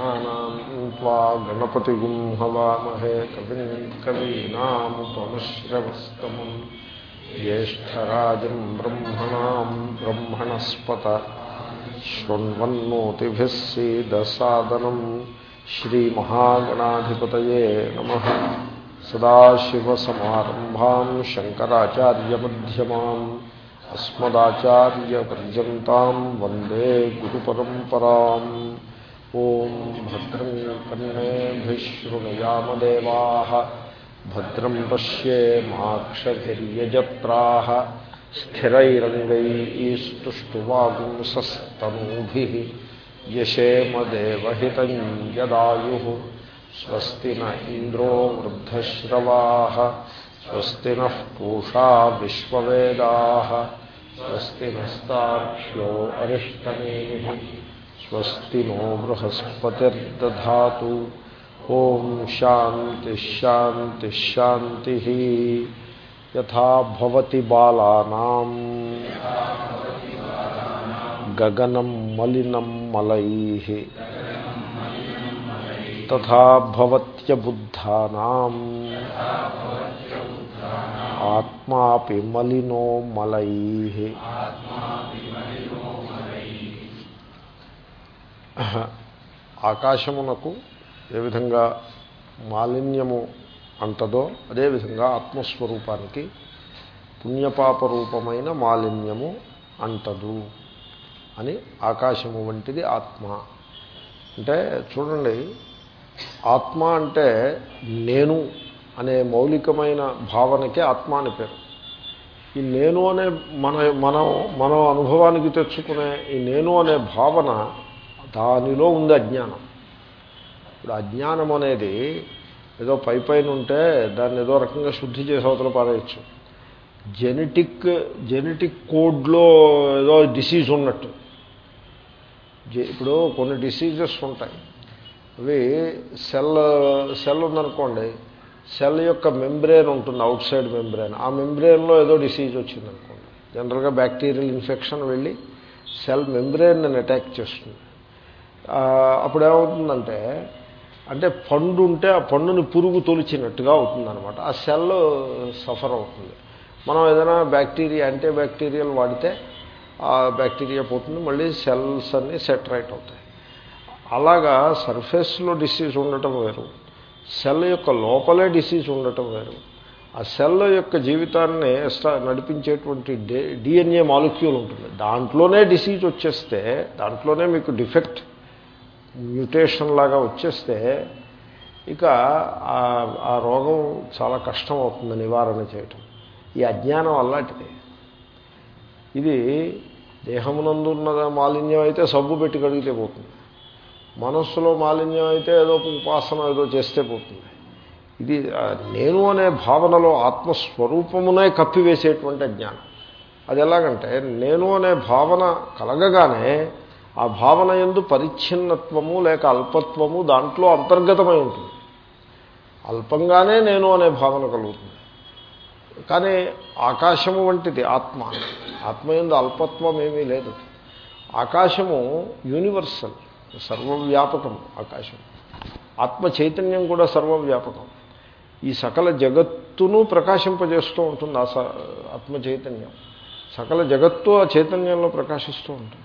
गणानाम् त्वा गणपतिगुं हवामहे कविम् कवीनामुपमश्रवस्तमम् ज्येष्ठराजम् ब्रह्मणाम् ब्रह्मणस्पत शृण्वन्नोतिभिः सीदसादनम् श्रीमहागणाधिपतये नमः सदाशिवसमारम्भाम् शङ्कराचार्यमध्यमाम् अस्मदाचार्यपर्यन्ताम् वन्दे गुरुपरम्पराम् ॐ भद्रं कर्णेभिः शृणुयामदेवाः भद्रं पश्येमाक्षभिर्यजत्राः स्थिरैरङ्गैस्तुष्टुवागुंसस्तनूभिः यशेमदेवहितं यदायुः, स्वस्ति न इन्द्रो वृद्धश्रवाः, स्वस्ति नः पूषा विश्ववेदाः, स्वस्ति नस्तार्क्ष्यो अरिष्टनेमिः स्वस्ति नो बृहस्पतिर्दधातु ॐ शान्तिश्शान्तिश्शान्तिः यथा भवति बालानाम्। गगनं मलिनं मलैः। तथा भवत्यबुद्धानाम् आत्मापि मलिनो ఆకాశమునకు ఏ విధంగా మాలిన్యము అంటదో అదేవిధంగా ఆత్మస్వరూపానికి పుణ్యపాప రూపమైన మాలిన్యము అంటదు అని ఆకాశము వంటిది ఆత్మ. అంటే చూడండి ఆత్మ అంటే నేను అనే మౌలికమైన భావనకే ఆత్మ అని పేరు. ఈ నేను అనే మన మనం మనం అనుభవానికి తెచ్చుకునే ఈ నేను అనే భావన దానిలో ఉంది అజ్ఞానం. ఇప్పుడు అజ్ఞానం అనేది ఏదో పై పైన ఉంటే దాన్ని ఏదో రకంగా శుద్ధి చేసే అవతల పారేయచ్చు. జెనెటిక్ జెనెటిక్ కోడ్లో ఏదో డిసీజ్ ఉన్నట్టు. ఇప్పుడు కొన్ని డిసీజెస్ ఉంటాయి. అవి సెల్ సెల్ ఉందనుకోండి సెల్ యొక్క మెంబ్రేన్ ఉంటుంది అవుట్ సైడ్ మెంబ్రేన్. ఆ మెంబ్రేన్లో ఏదో డిసీజ్ వచ్చిందనుకోండి. జనరల్గా బ్యాక్టీరియల్ ఇన్ఫెక్షన్ వెళ్ళి సెల్ మెంబ్రేన్ అటాక్ చేస్తుంది. అప్పుడు ఏమవుతుందంటే అంటే పండు ఉంటే ఆ పండుని పురుగు తొలిచినట్టుగా అవుతుందనమాట ఆ సెల్ సఫర్ అవుతుంది. మనం ఏదైనా బ్యాక్టీరియా యాంటీ బ్యాక్టీరియల్ వాడితే ఆ బ్యాక్టీరియా పోతుంది మళ్ళీ సెల్స్ అన్నీ సెటరైట్ అవుతాయి. అలాగా సర్ఫేస్లో డిసీజ్ ఉండటం వేరు. సెల్ యొక్క లోపలే డిసీజ్ ఉండటం వేరు. ఆ సెల్ యొక్క జీవితాన్ని నడిపించేటువంటి డిఎన్ఏ మాలిక్యూల్ ఉంటుంది. దాంట్లోనే డిసీజ్ వచ్చేస్తే దాంట్లోనే మీకు డిఫెక్ట్ మ్యూటేషన్ లాగా వచ్చేస్తే ఇక ఆ రోగం చాలా కష్టం అవుతుంది నివారణ చేయటం. ఈ అజ్ఞానం అలాంటిది ఇది దేహమునందున్న మాలిన్యం అయితే సబ్బు పెట్టి కడిగితే పోతుంది. మనస్సులో మాలిన్యం అయితే ఏదో ఉపాసన ఏదో చేస్తే పోతుంది. ఇది నేను అనే భావనలో ఆత్మస్వరూపమునే కప్పివేసేటువంటి జ్ఞానం అది ఎలాగంటే నేను అనే భావన కలగగానే ఆ భావన ఎందు పరిచ్ఛిన్నత్వము లేక అల్పత్వము దాంట్లో అంతర్గతమై ఉంటుంది. అల్పంగానే నేను అనే భావన కలుగుతుంది. కానీ ఆకాశము వంటిది ఆత్మ. ఆత్మ ఎందు అల్పత్వం ఏమీ లేదు. ఆకాశము యూనివర్సల్ సర్వవ్యాపకం ఆకాశం ఆత్మ చైతన్యం కూడా సర్వవ్యాపకం. ఈ సకల జగత్తును ప్రకాశింపజేస్తూ ఉంటుంది ఆ ఆత్మ చైతన్యం. సకల జగత్తు ఆ చైతన్యంలో ప్రకాశిస్తూ ఉంటుంది.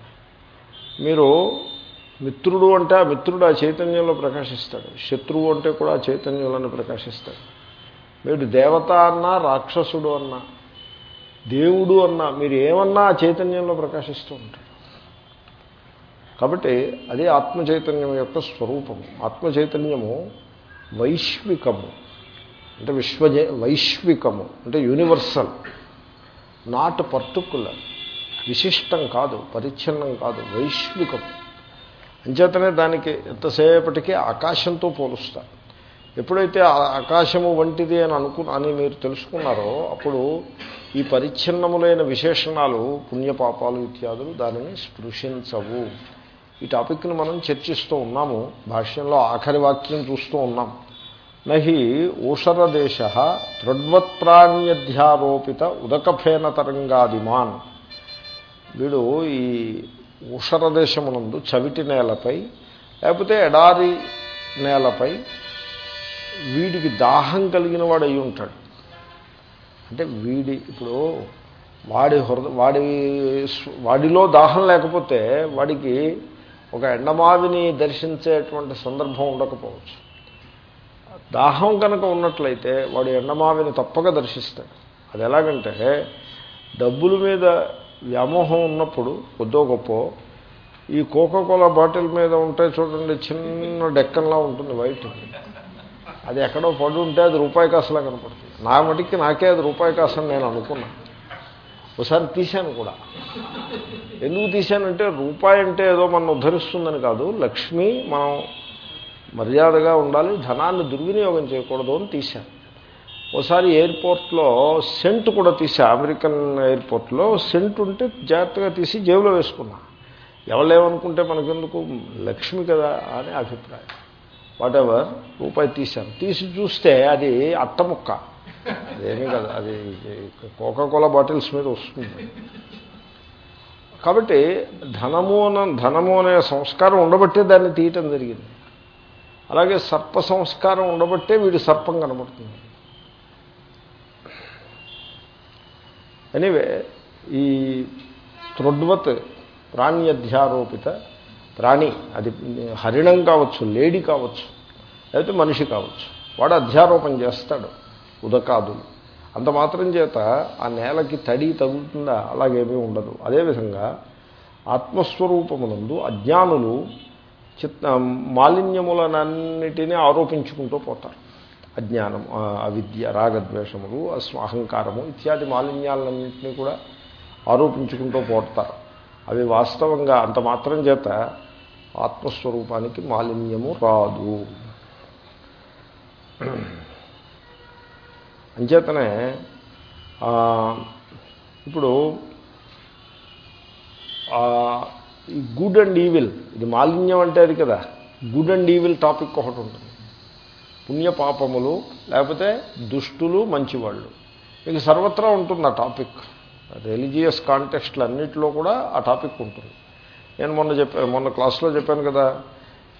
మీరు మిత్రుడు అంటే ఆ మిత్రుడు ఆ చైతన్యంలో ప్రకాశిస్తాడు. శత్రువు అంటే కూడా ఆ చైతన్యంలోనే ప్రకాశిస్తాడు. మీరు దేవత అన్నా రాక్షసుడు అన్నా దేవుడు అన్నా మీరు ఏమన్నా ఆ చైతన్యంలో ప్రకాశిస్తూ ఉంటాడు కాబట్టి అది ఆత్మ చైతన్యం యొక్క స్వరూపము. ఆత్మ చైతన్యము వైశ్వికము. అంటే విశ్వజ వైశ్వికము. అంటే యూనివర్సల్. Not particular. విశిష్టం కాదు పరిచ్ఛిన్నం కాదు వైశ్వికం. అంచేతనే దానికి ఎంతసేపటికి ఆకాశంతో పోలుస్తారు ఎప్పుడైతే ఆకాశము వంటిది అని అనుకు అని మీరు తెలుసుకున్నారో అప్పుడు ఈ పరిచ్ఛిన్నములైన విశేషణాలు పుణ్యపాపాలు ఇత్యాదులు దానిని స్పృశించవు. ఈ టాపిక్ని మనం చర్చిస్తూ ఉన్నాము భాష్యంలో ఆఖరి వాక్యం చూస్తూ ఉన్నాం. నహి ఊషరదేశ త్రడ్వత్ప్రాణ్యధ్యారోపిత ఉదకఫేన తరంగాదిమాన్ వీడు ఈ ఉషరదేశమునందు చవిటి నేలపై లేకపోతే ఎడారి నేలపై వీడికి దాహం కలిగిన వాడు అయి ఉంటాడు. అంటే వీడి ఇప్పుడు వాడి హృద వాడి వాడిలో దాహం లేకపోతే వాడికి ఒక ఎండమావిని దర్శించేటువంటి సందర్భం ఉండకపోవచ్చు. దాహం కనుక ఉన్నట్లయితే వాడు ఎండమావిని తప్పక దర్శిస్తాడు. అది ఎలాగంటే డబ్బుల మీద వ్యామోహం ఉన్నప్పుడు కొద్దో గొప్ప ఈ కోకోకోలా బాటిల్ మీద ఉంటే చూడండి చిన్న డెక్కన్లా ఉంటుంది వైట్. అది ఎక్కడో పడి ఉంటే అది రూపాయి కాసులా కనపడుతుంది. నా మటుకి నాకే అది రూపాయి కాసు అని నేను అనుకున్నా. ఒకసారి తీశాను కూడా. ఎందుకు తీశానంటే రూపాయి అంటే ఏదో మనం ఉద్ధరిస్తుందని కాదు లక్ష్మి మనం మర్యాదగా ఉండాలి ధనాన్ని దుర్వినియోగం చేయకూడదు అని తీశాను. ఒకసారి ఎయిర్పోర్ట్లో సెంట్ కూడా తీసి అమెరికన్ ఎయిర్పోర్ట్లో. సెంట్ ఉంటే జాగ్రత్తగా తీసి జేబులో వేసుకున్నా. ఎవరేమనుకుంటే మనకెందుకు? లక్ష్మి కదా అని అభిప్రాయం. వాటెవర్ రూపాయి తీశాను. తీసి చూస్తే అది అట్టముక్క అదేమీ కదా అది కోకాకోలా బాటిల్స్ మీద వస్తుంది. కాబట్టి ధనము ధనము అనే సంస్కారం ఉండబట్టే దాన్ని తీయటం జరిగింది. అలాగే సర్ప సంస్కారం ఉండబట్టే వీడి సర్పం కనబడుతుంది. ఎనీవే ఈ త్రొడ్వత్ ప్రాణ్యధ్యారోపిత ప్రాణి అది హరిణం కావచ్చు లేడీ కావచ్చు లేకపోతే మనిషి కావచ్చు వాడు అధ్యారోపణ చేస్తాడు ఉదకాదులు. అంత మాత్రం చేత ఆ నేలకి తడి తగులుతుందా? అలాగేమీ ఉండదు. అదేవిధంగా ఆత్మస్వరూపమునందు అజ్ఞానులు చిత్ మాలిన్యములనన్నిటినీ ఆరోపించుకుంటూ పోతారు. అజ్ఞానం అవిద్య రాగద్వేషములు అస్మ అహంకారము ఇత్యాది మాలిన్యాలన్నింటినీ కూడా ఆరోపించుకుంటూ పోతారు. అవి వాస్తవంగా అంత మాత్రం చేత ఆత్మస్వరూపానికి మాలిన్యము రాదు. అంచేతనే ఇప్పుడు ఈ గుడ్ అండ్ ఈవిల్ ఇది మాలిన్యం అంటే అది కదా గుడ్ అండ్ ఈవిల్ టాపిక్ ఒకటి ఉంటుంది. పుణ్యపాపములు లేకపోతే దుష్టులు మంచివాళ్ళు. మీకు సర్వత్రా ఉంటుంది ఆ టాపిక్. రిలీజియస్ కాంటెక్స్ట్లు అన్నింటిలో కూడా ఆ టాపిక్ ఉంటుంది. నేను మొన్న చెప్పాను మొన్న క్లాస్లో చెప్పాను కదా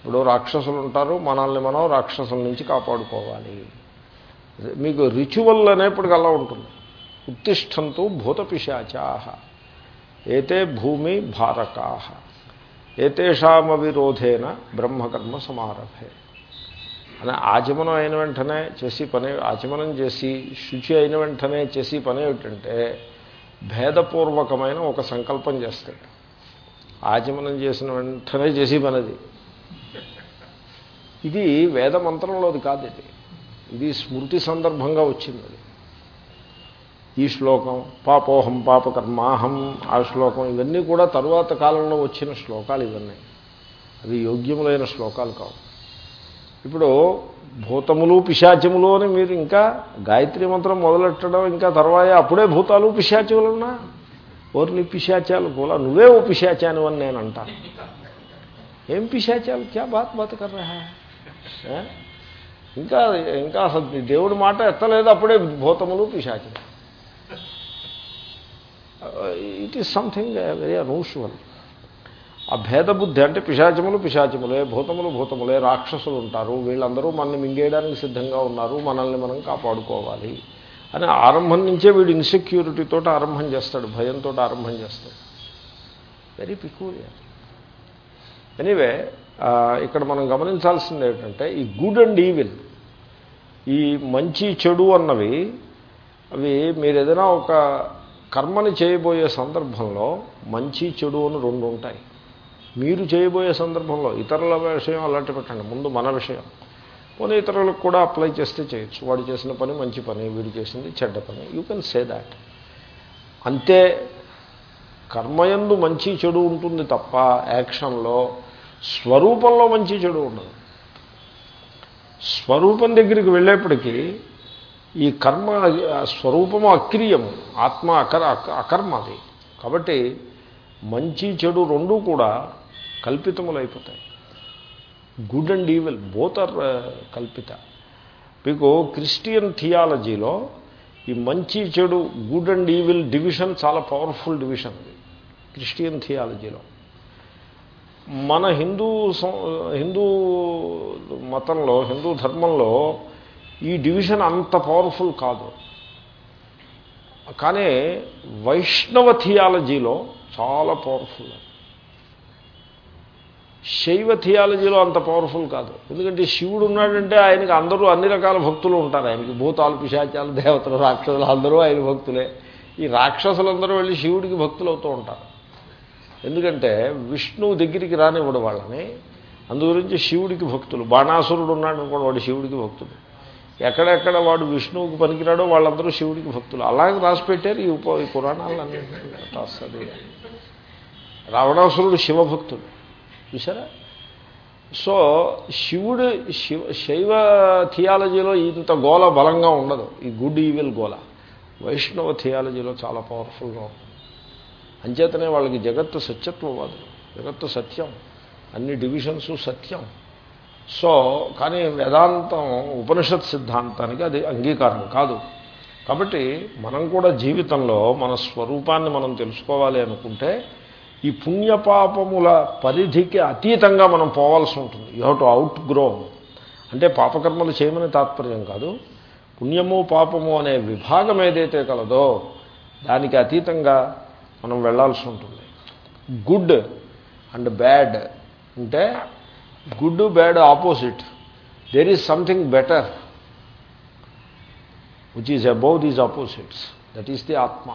ఇప్పుడు రాక్షసులు ఉంటారు మనల్ని మనం రాక్షసుల నుంచి కాపాడుకోవాలి. మీకు రిచువల్ అనేప్పటికి అలా ఉంటుంది. ఉత్తిష్టంతో భూతపిశాచాహ. ఏతే భూమి భారకాహ. ఏతేషామ విరోధేన బ్రహ్మకర్మ సమారభే. అని ఆచమనం అయిన వెంటనే చేసి పని ఆచమనం చేసి శుచి అయిన వెంటనే చేసి పని ఏమిటంటే భేదపూర్వకమైన ఒక సంకల్పం చేస్తాడు. ఆచమనం చేసిన వెంటనే చేసి పనిది. ఇది వేద మంత్రంలోది కాదు ఇది ఇది స్మృతి సందర్భంగా వచ్చింది. అది ఈ శ్లోకం పాపోహం పాపకర్మాహం ఆ శ్లోకం ఇవన్నీ కూడా తరువాత కాలంలో వచ్చిన శ్లోకాలు ఇవన్నీ. అవి యోగ్యములైన శ్లోకాలు కావు. ఇప్పుడు భూతములు పిశాచములు అని మీరు ఇంకా గాయత్రి మంత్రం మొదలెట్టడం ఇంకా తర్వాత అప్పుడే భూతాలు పిశాచములున్నా ఓర్ని పిశాచాలు పోలా నువ్వే ఓ పిశాచాను అని నేను అంటాను ఏం పిశాచాలు? క్యా బాత్ బాత్ కర్రా ఇంకా ఇంకా అసలు దేవుడి మాట ఎత్తలేదు అప్పుడే భూతములు పిశాచములు. It is something very unusual ఆ భేదబుద్ధి అంటే పిశాచములు పిశాచములే భూతములు భూతములే రాక్షసులు ఉంటారు. వీళ్ళందరూ మనల్ని మింగేయడానికి సిద్ధంగా ఉన్నారు. మనల్ని మనం కాపాడుకోవాలి. అని ఆరంభం నుంచే వీడు ఇన్సెక్యూరిటీతో ఆరంభం చేస్తాడు భయంతో ఆరంభం చేస్తాడు. వెరీ పిక్యూరియర్ ఎనీవే ఇక్కడ మనం గమనించాల్సింది ఏంటంటే ఈ గుడ్ అండ్ ఈవిల్ ఈ మంచి చెడు అన్నవి అవి మీరు ఏదైనా ఒక కర్మని చేయబోయే సందర్భంలో మంచి చెడు అని రెండు ఉంటాయి. మీరు చేయబోయే సందర్భంలో ఇతరుల విషయం అలాంటి పెట్టండి. ముందు మన విషయం. పోనీ ఇతరులకు కూడా అప్లై చేస్తే చేయొచ్చు. వాడు చేసిన పని మంచి పని వీడు చేసింది చెడ్డ పని. యూ కెన్ సే దాట్ అంతే కర్మయందు మంచి చెడు ఉంటుంది తప్ప యాక్షన్లో స్వరూపంలో మంచి చెడు ఉండదు. స్వరూపం దగ్గరికి వెళ్ళేప్పటికీ ఈ కర్మ స్వరూపము అక్రియము ఆత్మ అకర్ అకర్మ అది. కాబట్టి మంచి చెడు రెండూ కూడా కల్పితములు అయిపోతాయి good and evil both are uh, కల్పిత. మీకు క్రిస్టియన్ థియాలజీలో ఈ మంచి చెడు గుడ్ అండ్ ఈవిల్ డివిజన్ చాలా పవర్ఫుల్ డివిజన్ అది. క్రిస్టియన్ థియాలజీలో మన హిందూ హిందూ మతంలో హిందూ ధర్మంలో ఈ డివిజన్ అంత పవర్ఫుల్ కాదు. కానీ వైష్ణవ థియాలజీలో చాలా పవర్ఫుల్ శైవ థియాలజీలో అంత పవర్ఫుల్ కాదు. ఎందుకంటే శివుడు ఉన్నాడంటే ఆయనకి అందరూ అన్ని రకాల భక్తులు ఉంటారు. ఆయనకి భూతాలు పిశాచాలు దేవతలు రాక్షసులు అందరూ ఆయన భక్తులే. ఈ రాక్షసులందరూ వెళ్ళి శివుడికి భక్తులు అవుతూ ఉంటారు. ఎందుకంటే విష్ణువు దగ్గరికి రానివ్వడు వాళ్ళని. అందుగురించి శివుడికి భక్తులు. బాణాసురుడు ఉన్నాడు అనుకోండి వాడు శివుడికి భక్తుడు. ఎక్కడెక్కడ వాడు విష్ణువుకి పనికిరాడో వాళ్ళందరూ శివుడికి భక్తులు. అలాగే రాసి పెట్టారు ఈ ఉప ఈ పురాణాలన్నీ. రాస్తుంది రావణాసురుడు శివభక్తుడు. చూసారా సో శివుడు శివ శైవ థియాలజీలో ఇంత గోల బలంగా ఉండదు. ఈ గుడ్ ఈవిల్ గోల వైష్ణవ థియాలజీలో చాలా పవర్ఫుల్గా ఉంటుంది. అంచేతనే వాళ్ళకి జగత్తు సత్యత్వవాదు జగత్తు సత్యం. అన్ని డివిజన్స్ సత్యం. సో కానీ వేదాంతం ఉపనిషత్ సిద్ధాంతానికి అది అంగీకారం కాదు. కాబట్టి మనం కూడా జీవితంలో మన స్వరూపాన్ని మనం తెలుసుకోవాలి అనుకుంటే ఈ పుణ్యపాపముల పరిధికి అతీతంగా మనం పోవాల్సి ఉంటుంది. You have to outgrow అంటే పాపకర్మలు చేయమని తాత్పర్యం కాదు. పుణ్యము పాపము అనే విభాగం ఏదైతే కలదో దానికి అతీతంగా మనం వెళ్ళాల్సి ఉంటుంది. గుడ్ అండ్ బ్యాడ్ అంటే good bad opposite there is something better which is above these opposites that is the atma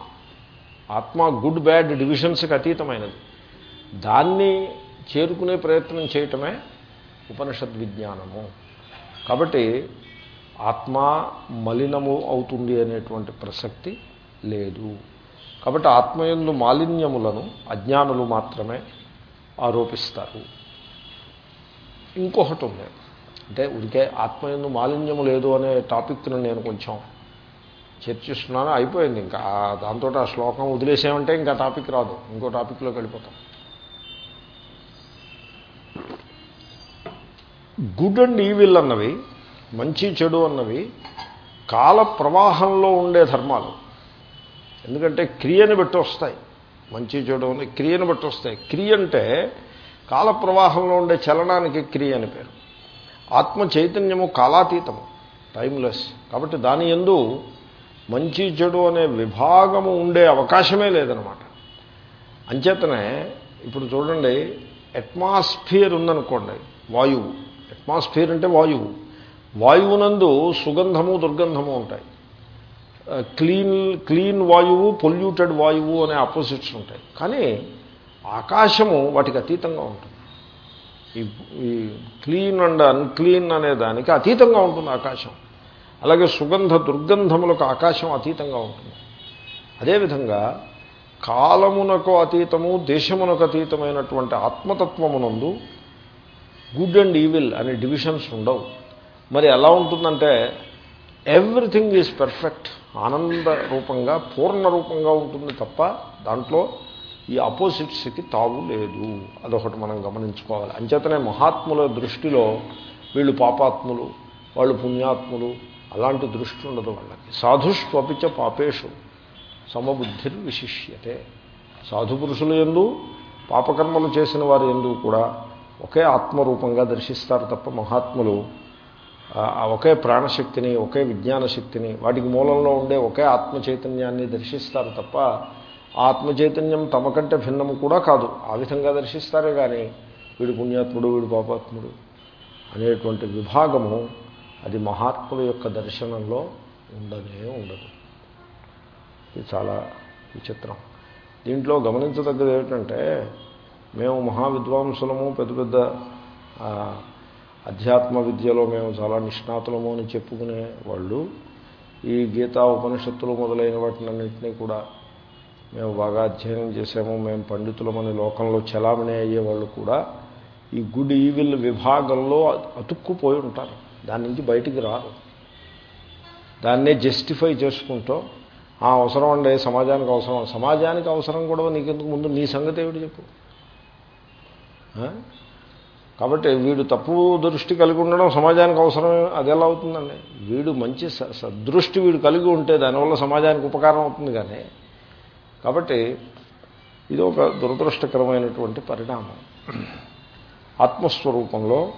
atma good bad డివిజన్స్కి అతీతమైనది. దాన్ని చేరుకునే ప్రయత్నం చేయటమే ఉపనిషద్ విజ్ఞానము. కాబట్టి ఆత్మ మలినము అవుతుంది అనేటువంటి ప్రసక్తి లేదు. కాబట్టి ఆత్మయందు మాలిన్యములను అజ్ఞానులు మాత్రమే ఆరోపిస్తారు. ఇంకొకటి ఉంది. అంటే ఉడికే ఆత్మయందు మాలిన్యము లేదు అనే టాపిక్ను నేను కొంచెం చర్చిస్తున్నాను అయిపోయింది. ఇంకా దాంతో ఆ శ్లోకం వదిలేసామంటే ఇంకా టాపిక్ రాదు. ఇంకో టాపిక్లోకి వెళ్ళిపోతాం. గుడ్ అండ్ ఈవిల్ అన్నవి మంచి చెడు అన్నవి కాల ప్రవాహంలో ఉండే ధర్మాలు. ఎందుకంటే క్రియని బట్టి వస్తాయి. మంచి చెడు అని క్రియను బట్టి వస్తాయి. క్రియ అంటే కాల ప్రవాహంలో ఉండే చలనానికి క్రియ అని పేరు. ఆత్మ చైతన్యము కాలాతీతము. టైమ్లెస్. కాబట్టి దాని ఎందు మంచి చెడు అనే విభాగము ఉండే అవకాశమే లేదనమాట అంచేతనే ఇప్పుడు చూడండి అట్మాస్ఫియర్ ఉందనుకోండి వాయువు. అట్మాస్ఫియర్ అంటే వాయువు. వాయువునందు సుగంధము దుర్గంధము ఉంటాయి. క్లీన్ క్లీన్ వాయువు పొల్యూటెడ్ వాయువు అనే ఆపోజిట్స్ ఉంటాయి. కానీ ఆకాశము వాటికి అతీతంగా ఉంటుంది. ఈ క్లీన్ అండ్ అన్క్లీన్ అనే దానికి అతీతంగా ఉంటుంది ఆకాశం. అలాగే సుగంధ దుర్గంధములకు ఆకాశం అతీతంగా ఉంటుంది. అదేవిధంగా కాలమునకు అతీతము దేశమునకు అతీతమైనటువంటి ఆత్మతత్వమునందు గుడ్ అండ్ ఈవిల్ అనే డివిజన్స్ ఉండవు. మరి ఎలా ఉంటుందంటే ఎవ్రీథింగ్ ఈజ్ పెర్ఫెక్ట్ ఆనంద రూపంగా పూర్ణ రూపంగా ఉంటుంది తప్ప దాంట్లో ఈ అపోజిట్స్కి తావు లేదు. అదొకటి మనం గమనించుకోవాలి. అంచేతనే మహాత్ముల దృష్టిలో వీళ్ళు పాపాత్ములు వాళ్ళు పుణ్యాత్ములు అలాంటి దృష్టి ఉండదు వాళ్ళకి. సాధుష్వపిచ పాపేషు. సమబుద్ధిర్ విశిష్యతే. సాధు పురుషులు ఎందు పాపకర్మలు చేసిన వారి ఎందు కూడా ఒకే ఆత్మరూపంగా దర్శిస్తారు తప్ప మహాత్ములు. ఆ ఒకే ప్రాణశక్తిని ఒకే విజ్ఞాన శక్తిని వాటికి మూలంలో ఉండే ఒకే ఆత్మ చైతన్యాన్ని దర్శిస్తారు తప్ప ఆత్మచైతన్యం ఆత్మ చైతన్యం తమ కంటే భిన్నము కూడా కాదు. ఆ విధంగా దర్శిస్తారే కానీ వీడు పుణ్యాత్ముడు వీడు పాపాత్ముడు అనేటువంటి విభాగము అది మహాత్ముల యొక్క దర్శనంలో ఉండనే ఉండదు. ఇది చాలా విచిత్రం. దీంట్లో గమనించదగ్గది ఏమిటంటే మేము మహావిద్వాంసులము పెద్ద పెద్ద అధ్యాత్మ విద్యలో మేము చాలా నిష్ణాతులము అని చెప్పుకునే వాళ్ళు ఈ గీతా ఉపనిషత్తులు మొదలైన వాటినన్నింటినీ కూడా మేము బాగా అధ్యయనం చేసాము మేము పండితులమని లోకంలో చలామణి అయ్యే వాళ్ళు కూడా ఈ గుడ్ ఈవిల్ విభాగంలో అతుక్కుపోయి ఉంటారు. దాని నుంచి బయటికి రారు దాన్నే జస్టిఫై చేసుకుంటూ ఆ అవసరం అండి సమాజానికి అవసరం. సమాజానికి అవసరం కూడా నీకెందుకు? ముందు నీ సంగతి ఏమిటి చెప్పు. కాబట్టి వీడు తప్పు దృష్టి కలిగి ఉండడం సమాజానికి అవసరం అది ఎలా అవుతుందండి? వీడు మంచి స- సదృష్టి వీడు కలిగి ఉంటే దానివల్ల సమాజానికి ఉపకారం అవుతుంది కానీ కాబట్టి ఇది ఒక దురదృష్టకరమైనటువంటి పరిణామం. ఆత్మస్వరూపంలో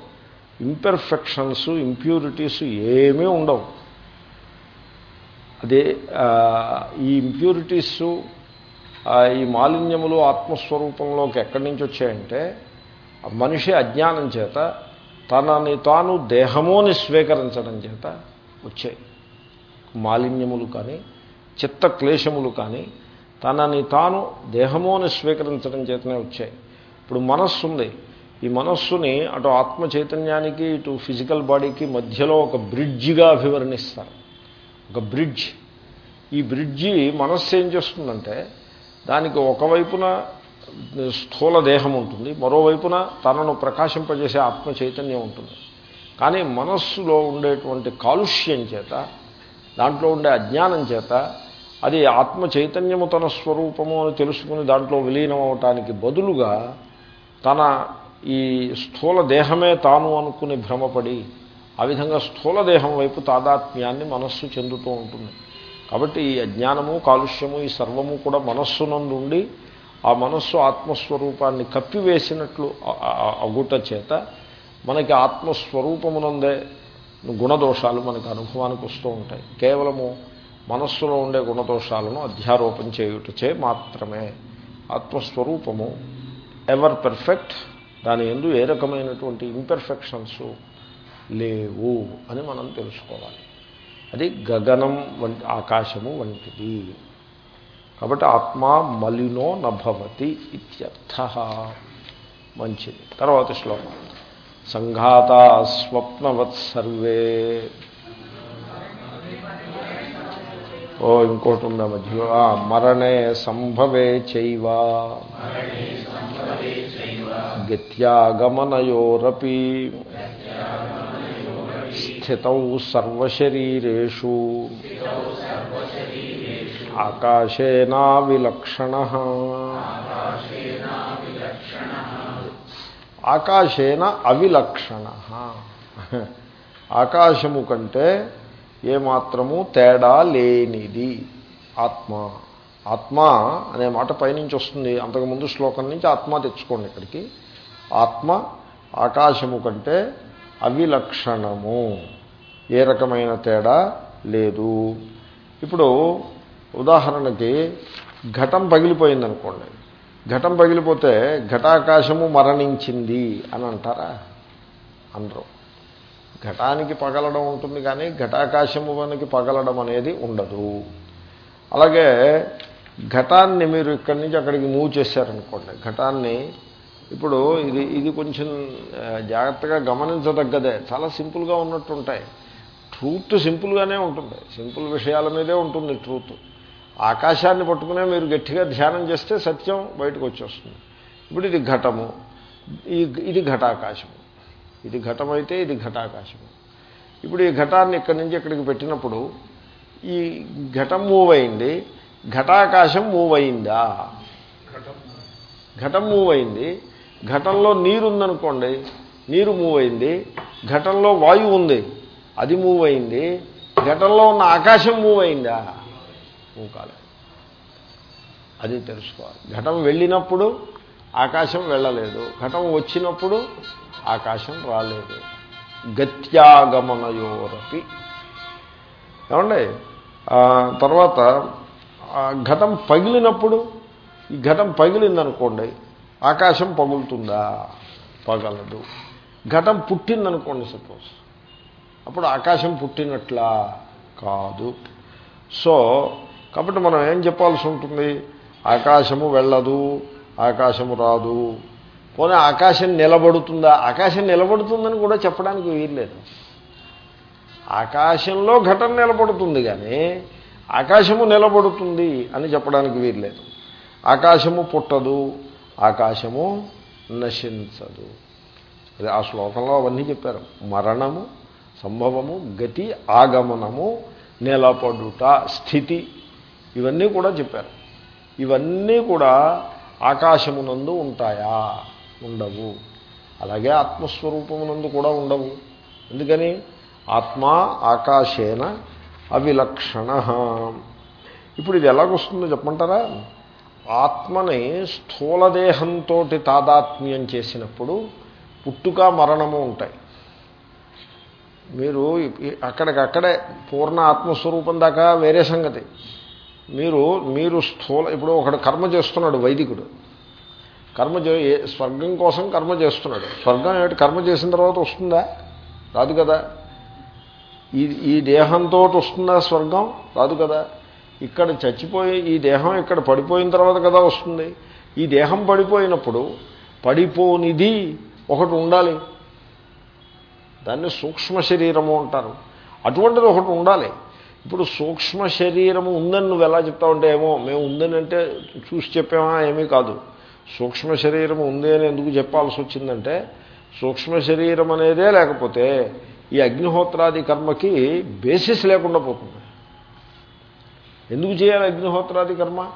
ఇంపెర్ఫెక్షన్స్ ఇంప్యూరిటీస్ ఏమీ ఉండవు. అదే ఈ ఇంప్యూరిటీస్ ఈ మాలిన్యములు ఆత్మస్వరూపంలోకి ఎక్కడి నుంచి వచ్చాయంటే మనిషి అజ్ఞానం చేత తనని తాను దేహమోని స్వీకరించడం చేత వచ్చాయి. మాలిన్యములు కానీ చిత్త క్లేశములు కానీ తనని తాను దేహమోని స్వీకరించడం చేతనే వచ్చాయి. ఇప్పుడు మనస్సు ఉంది ఈ మనస్సుని అటు ఆత్మ చైతన్యానికి ఇటు ఫిజికల్ బాడీకి మధ్యలో ఒక బ్రిడ్జిగా అభివర్ణిస్తారు. ఒక బ్రిడ్జ్. ఈ బ్రిడ్జి మనస్సు ఏం చేస్తుందంటే దానికి ఒకవైపున స్థూల దేహం ఉంటుంది మరోవైపున తనను ప్రకాశింపజేసే ఆత్మ చైతన్యం ఉంటుంది. కానీ మనస్సులో ఉండేటువంటి కాలుష్యం చేత దాంట్లో ఉండే అజ్ఞానం చేత అది ఆత్మ చైతన్యము తన స్వరూపము అని తెలుసుకుని దాంట్లో విలీనం అవటానికి బదులుగా తన ఈ స్థూల దేహమే తాను అనుకుని భ్రమపడి ఆ విధంగా స్థూల దేహం వైపు తాదాత్మ్యాన్ని మనస్సు చెందుతూ ఉంటుంది. కాబట్టి ఈ అజ్ఞానము కాలుష్యము ఈ సర్వము కూడా మనస్సునందుండి ఆ మనస్సు ఆత్మస్వరూపాన్ని కప్పివేసినట్లు అగుట చేత మనకి ఆత్మస్వరూపమునందే గుణదోషాలు మనకు అనుభవానికి వస్తూ ఉంటాయి. కేవలము మనస్సులో ఉండే గుణదోషాలను అధ్యారోపణ చేయుటచే మాత్రమే ఆత్మస్వరూపము ఎవర్ పెర్ఫెక్ట్ దాని ఎందు ఏ రకమైనటువంటి ఇంపెర్ఫెక్షన్స్ లేవు అని మనం తెలుసుకోవాలి. అది గగనం వంటి ఆకాశము వంటిది. కాబట్టి ఆత్మ మలినో నభవతి ఇత్యర్థ. మంచిది. తర్వాత శ్లోకం. సంఘాత స్వప్నవత్ సర్వే. ఓ ఇంకోటి ఉందా మధ్యలో? ఆ, మరణే సంభవే చైవ. గత్యాగమనయోరపి. స్థితౌ సర్వశరీరేషు. ఆకాశేనా విలక్షణ. ఆకాశేన అవిలక్షణ. ఆకాశము కంటే ఏమాత్రము తేడా లేనిది. ఆత్మ. ఆత్మ అనే మాట పైనుంచి వస్తుంది. అంతకుముందు శ్లోకం నుంచి ఆత్మ తెచ్చుకోండి ఇక్కడికి. ఆత్మ ఆకాశము కంటే అవిలక్షణము. ఏ రకమైన తేడా లేదు. ఇప్పుడు ఉదాహరణకి ఘటం పగిలిపోయిందనుకోండి. ఘటం పగిలిపోతే ఘటాకాశము మరణించింది అని అంటారా? అనరు ఘటానికి. పగలడం ఉంటుంది కానీ ఘటాకాశము మనకి పగలడం అనేది ఉండదు. అలాగే ఘటాన్ని మీరు ఇక్కడి నుంచి అక్కడికి మూవ్ చేశారనుకోండి ఘటాన్ని ఇప్పుడు ఇది ఇది కొంచెం జాగ్రత్తగా గమనించదగ్గదే. చాలా సింపుల్గా ఉన్నట్టు ఉంటాయి ట్రూత్ సింపుల్గానే ఉంటుంది. సింపుల్ విషయాల మీదే ఉంటుంది ట్రూత్. ఆకాశాన్ని పట్టుకునే మీరు గట్టిగా ధ్యానం చేస్తే సత్యం బయటకు వచ్చేస్తుంది. ఇప్పుడు ఇది ఘటము. ఇది ఘటాకాశము. ఇది ఘటమైతే ఇది ఘటాకాశము. ఇప్పుడు ఈ ఘటాన్ని ఇక్కడి నుంచి ఇక్కడికి పెట్టినప్పుడు ఈ ఘటం మూవ్ అయింది ఘటాకాశం మూవ్ అయిందా ఘటం మూవ్ అయింది ఘటంలో నీరు ఉందనుకోండి నీరు మూవ్ అయింది ఘటంలో వాయువు ఉంది అది మూవ్ అయింది ఘటంలో ఉన్న ఆకాశం మూవ్ అయిందా మూవ్ కాలేదు అది తెలుసుకోవాలి. ఘటం వెళ్ళినప్పుడు ఆకాశం వెళ్ళలేదు ఘటం వచ్చినప్పుడు ఆకాశం రాలేదు. గత్యాగమనయోరపి. ఏమండి? తర్వాత ఘటం పగిలినప్పుడు ఈ ఘటం పగిలిందనుకోండి ఆకాశం పగులుతుందా? పగలదు. ఘటం పుట్టిందనుకోండి సపోజ్. అప్పుడు ఆకాశం పుట్టినట్లా? కాదు. సో కాబట్టి మనం ఏం చెప్పాల్సి ఉంటుంది? ఆకాశము వెళ్ళదు ఆకాశము రాదు. పోనీ ఆకాశం నిలబడుతుందా? ఆకాశం నిలబడుతుందని కూడా చెప్పడానికి వీల్లేదు. ఆకాశంలో ఘటన నిలబడుతుంది కానీ ఆకాశము నిలబడుతుంది అని చెప్పడానికి వీల్లేదు. ఆకాశము పుట్టదు ఆకాశము నశించదు. అది ఆ శ్లోకంలో అవన్నీ చెప్పారు. మరణము సంభవము గతి ఆగమనము నిలబడుట స్థితి ఇవన్నీ కూడా చెప్పారు. ఇవన్నీ కూడా ఆకాశమునందు ఉంటాయా? ఉండవు. అలాగే ఆత్మస్వరూపమునందు కూడా ఉండవు. ఎందుకని? ఆత్మ ఆకాశేన అవిలక్షణ. ఇప్పుడు ఇది ఎలాగొస్తుందో చెప్పమంటారా? ఆత్మని స్థూలదేహంతో తాదాత్మ్యం చేసినప్పుడు పుట్టుక మరణము ఉంటాయి. మీరు అక్కడికక్కడే పూర్ణ ఆత్మస్వరూపం దాకా వేరే సంగతి. మీరు మీరు స్థూల ఇప్పుడు ఒకడు కర్మ చేస్తున్నాడు వైదికుడు. కర్మ చే ఏ- స్వర్గం కోసం కర్మ చేస్తున్నాడు. స్వర్గం ఏమిటి? కర్మ చేసిన తర్వాత వస్తుందా? రాదు కదా. ఈ ఈ దేహంతో వస్తుందా స్వర్గం? రాదు కదా. ఇక్కడ చచ్చిపోయి ఈ దేహం ఇక్కడ పడిపోయిన తర్వాత కదా వస్తుంది. ఈ దేహం పడిపోయినప్పుడు పడిపోనిది ఒకటి ఉండాలి. దాన్ని సూక్ష్మ శరీరము అంటారు. అటువంటిది ఒకటి ఉండాలి. ఇప్పుడు సూక్ష్మ శరీరము ఉందని నువ్వు ఎలా చెప్తావంటే ఏమో మేము ఉందని అంటే చూసి చెప్పామా ఏమీ కాదు. సూక్ష్మ శరీరం ఉంది అని ఎందుకు చెప్పాల్సి వచ్చిందంటే సూక్ష్మ శరీరం అనేదే లేకపోతే ఈ అగ్నిహోత్రాది కర్మకి బేసిస్ లేకుండా పోతుంది. ఎందుకు చేయాలి అగ్నిహోత్రాది కర్మ?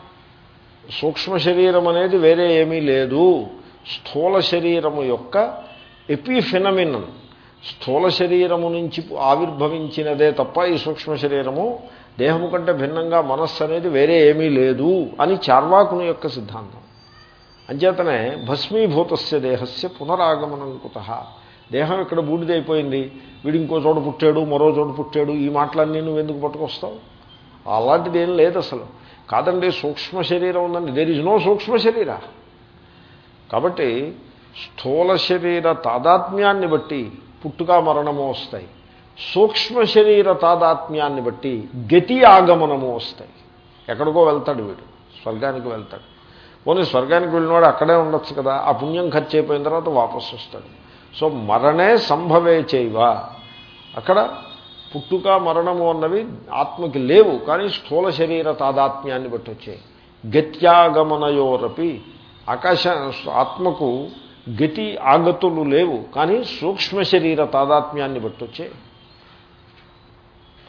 సూక్ష్మ శరీరం అనేది వేరే ఏమీ లేదు. స్థూల శరీరము యొక్క ఎపిఫినమినన్ స్థూల శరీరము నుంచి ఆవిర్భవించినదే తప్ప ఈ సూక్ష్మ శరీరము దేహము కంటే భిన్నంగా మనస్సు అనేది వేరే ఏమీ లేదు అని చార్వాకుని యొక్క సిద్ధాంతం. అంచేతనే భస్మీభూతస్య దేహస్య పునరాగమనం కుత. దేహం ఇక్కడ బూడిదైపోయింది వీడు ఇంకో చోట పుట్టాడు మరో చోట పుట్టాడు. ఈ మాటలన్నీ నువ్వు ఎందుకు పట్టుకొస్తావు? అలాంటిది ఏం లేదు అసలు. కాదండి సూక్ష్మ శరీరం ఉందండి. దేర్ ఇస్ నో సూక్ష్మ శరీర. కాబట్టి స్థూల శరీర తాదాత్మ్యాన్ని బట్టి పుట్టుక మరణము వస్తాయి. సూక్ష్మ శరీర తాదాత్మ్యాన్ని బట్టి గతి ఆగమనము వస్తాయి. ఎక్కడికో వెళ్తాడు వీడు. స్వర్గానికి వెళ్తాడు. పోనీ స్వర్గానికి వెళ్ళినవాడు అక్కడే ఉండొచ్చు కదా ఆ పుణ్యం ఖర్చు అయిపోయిన తర్వాత వాపసు వస్తాడు. సో మరణే సంభవే చేయవా. అక్కడ పుట్టుక మరణము అన్నవి ఆత్మకి లేవు కానీ స్థూల శరీర తాదాత్మ్యాన్ని బట్టి వచ్చాయి. గత్యాగమనయోరపి ఆకాశ ఆత్మకు గతి ఆగతులు లేవు కానీ సూక్ష్మ శరీర తాదాత్మ్యాన్ని బట్టి వచ్చాయి.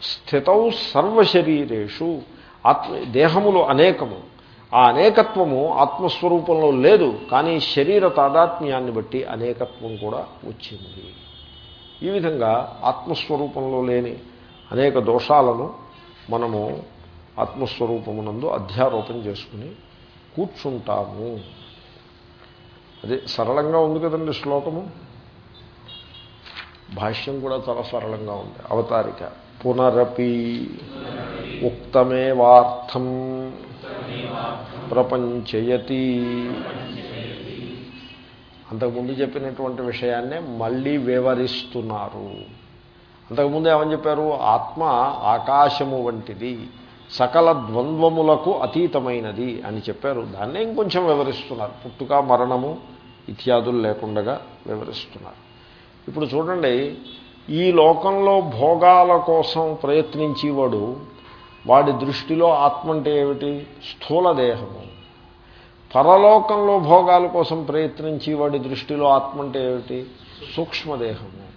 స్థితౌ సర్వశరీరేషు ఆత్మ దేహములు అనేకము. ఆ అనేకత్వము ఆత్మస్వరూపంలో లేదు కానీ శరీర తాదాత్మ్యాన్ని బట్టి అనేకత్వం కూడా వచ్చింది. ఈ విధంగా ఆత్మస్వరూపంలో లేని అనేక దోషాలను మనము ఆత్మస్వరూపమునందు అధ్యారోపణ చేసుకుని కూర్చుంటాము. అది సరళంగా ఉంది కదండి శ్లోకము? భాష్యం కూడా చాలా సరళంగా ఉంది. అవతారిక. పునరపి. ఉక్తమేవార్థం. ప్రపంచయతి. అంతకుముందు చెప్పినటువంటి విషయాన్నే మళ్ళీ వివరిస్తున్నారు. అంతకుముందు ఏమని చెప్పారు? ఆత్మ ఆకాశము వంటిది సకల ద్వంద్వములకు అతీతమైనది అని చెప్పారు. దాన్నే ఇంకొంచెం వివరిస్తున్నారు. పుట్టుక మరణము ఇత్యాదులు లేకుండా వివరిస్తున్నారు. ఇప్పుడు చూడండి ఈ లోకంలో భోగాల కోసం ప్రయత్నించేవాడు వాడి దృష్టిలో ఆత్మ అంటే ఏమిటి? స్థూల దేహము. పరలోకంలో భోగాల కోసం ప్రయత్నించి వాడి దృష్టిలో ఆత్మ అంటే ఏమిటి సూక్ష్మదేహము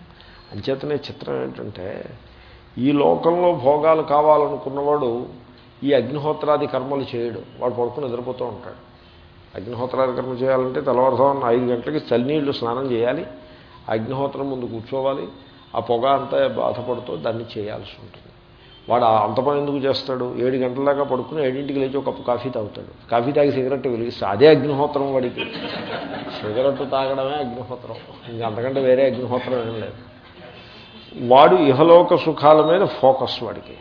అంచేతనే చిత్రం ఏంటంటే ఈ లోకంలో భోగాలు కావాలనుకున్నవాడు ఈ అగ్నిహోత్రాది కర్మలు చేయడు. వాడు పడుకుని నిద్రపోతూ ఉంటాడు. అగ్నిహోత్రాది కర్మ చేయాలంటే తెల్లవారుజామున ఐదు గంటలకి చల్లనీళ్ళు స్నానం చేయాలి. అగ్నిహోత్రం ముందు కూర్చోవాలి. ఆ పొగ అంతా బాధపడుతూ దాన్ని చేయాల్సి ఉంటుంది. వాడు అంత పని ఎందుకు చేస్తాడు? ఏడు గంటల దాకా పడుకుని ఏడింటికి లేచి ఒక కప్పు కాఫీ తాగుతాడు. కాఫీ తాగి సిగరెట్ వెలిగిస్తాడు. అదే అగ్నిహోత్రం వాడికి. సిగరెట్ తాగడమే అగ్నిహోత్రం. ఇంకా అంతకంటే వేరే అగ్నిహోత్రం ఏం లేదు. వాడు ఇహలోక సుఖాల మీద ఫోకస్ వాడికి.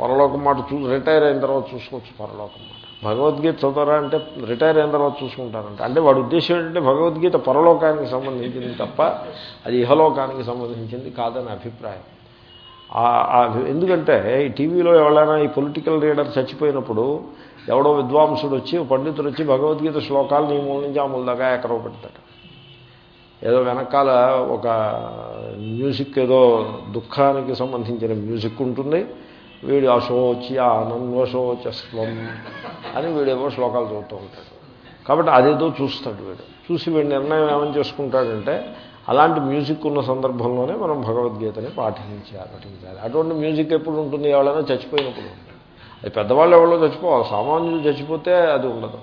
పరలోకం మాట చూ రిటైర్ అయిన తర్వాత చూసుకోవచ్చు పరలోకం మాట. భగవద్గీత చదవరా అంటే రిటైర్ అయిన తర్వాత చూసుకుంటారంట. అంటే వాడి ఉద్దేశం ఏంటంటే భగవద్గీత పరలోకానికి సంబంధించింది తప్ప అది ఇహలోకానికి సంబంధించింది కాదని అభిప్రాయం. ఎందుకంటే ఈ టీవీలో ఎవరైనా ఈ పొలిటికల్ లీడర్ చచ్చిపోయినప్పుడు ఎవడో విద్వాంసుడు వచ్చి పండితుడు వచ్చి భగవద్గీత శ్లోకాలు నీ మూల నుంచి ఆ మూల దాకా ఎకరవ పెడతాడు. ఏదో వెనకాల ఒక మ్యూజిక్ ఏదో దుఃఖానికి సంబంధించిన మ్యూజిక్ ఉంటుంది. వీడు అశోచి ఆనందశోచస్వం అని వీడేవో శ్లోకాలు చదువుతూ ఉంటాడు. కాబట్టి అదేదో చూస్తాడు వీడు. చూసి వీడి నిర్ణయం ఏమని చేసుకుంటాడంటే అలాంటి మ్యూజిక్ ఉన్న సందర్భంలోనే మనం భగవద్గీతని పాఠించాలి పఠించాలి. అటువంటి మ్యూజిక్ ఎప్పుడు ఉంటుంది? ఎవరైనా చచ్చిపోయినప్పుడు అది పెద్దవాళ్ళు ఎవరో చచ్చిపోవాలి. సామాన్యులు చచ్చిపోతే అది ఉండదు.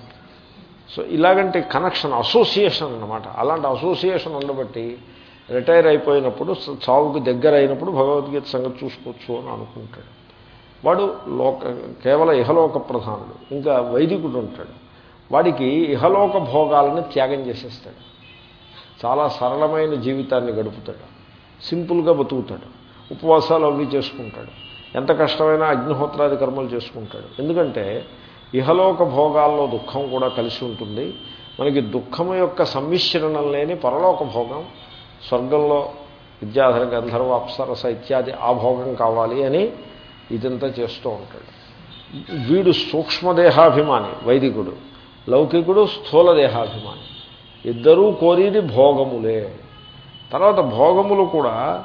సో ఇలాగంటే కనెక్షన్ అసోసియేషన్ అన్నమాట. అలాంటి అసోసియేషన్ ఉండబట్టి రిటైర్ అయిపోయినప్పుడు చావుకు దగ్గర అయినప్పుడు భగవద్గీత సంగతి చూసుకోవచ్చు అని అనుకుంటాడు. వాడు లోక కేవల ఇహలోక ప్రధానుడు. ఇంకా వైదికుడు ఉంటాడు. వాడికి ఇహలోక భోగాలను త్యాగం చేసేస్తాడు. చాలా సరళమైన జీవితాన్ని గడుపుతాడు. సింపుల్గా బతుకుతాడు. ఉపవాసాలు అవి చేసుకుంటాడు. ఎంత కష్టమైనా అగ్నిహోత్రాది కర్మలు చేసుకుంటాడు. ఎందుకంటే ఇహలోక భోగాల్లో దుఃఖం కూడా కలిసి ఉంటుంది. మనకి దుఃఖం యొక్క సమ్మిశ్రణం లేని పరలోక భోగం స్వర్గంలో విద్యాధర గంధర్వ అప్సరస ఇత్యాది ఆ భోగం కావాలి అని ఇదంతా చేస్తూ ఉంటాడు. వీడు సూక్ష్మదేహాభిమాని వైదికుడు. లౌకికుడు స్థూల దేహాభిమాని ఇద్దరూ కోరిది భోగములే. తర్వాత భోగములు కూడా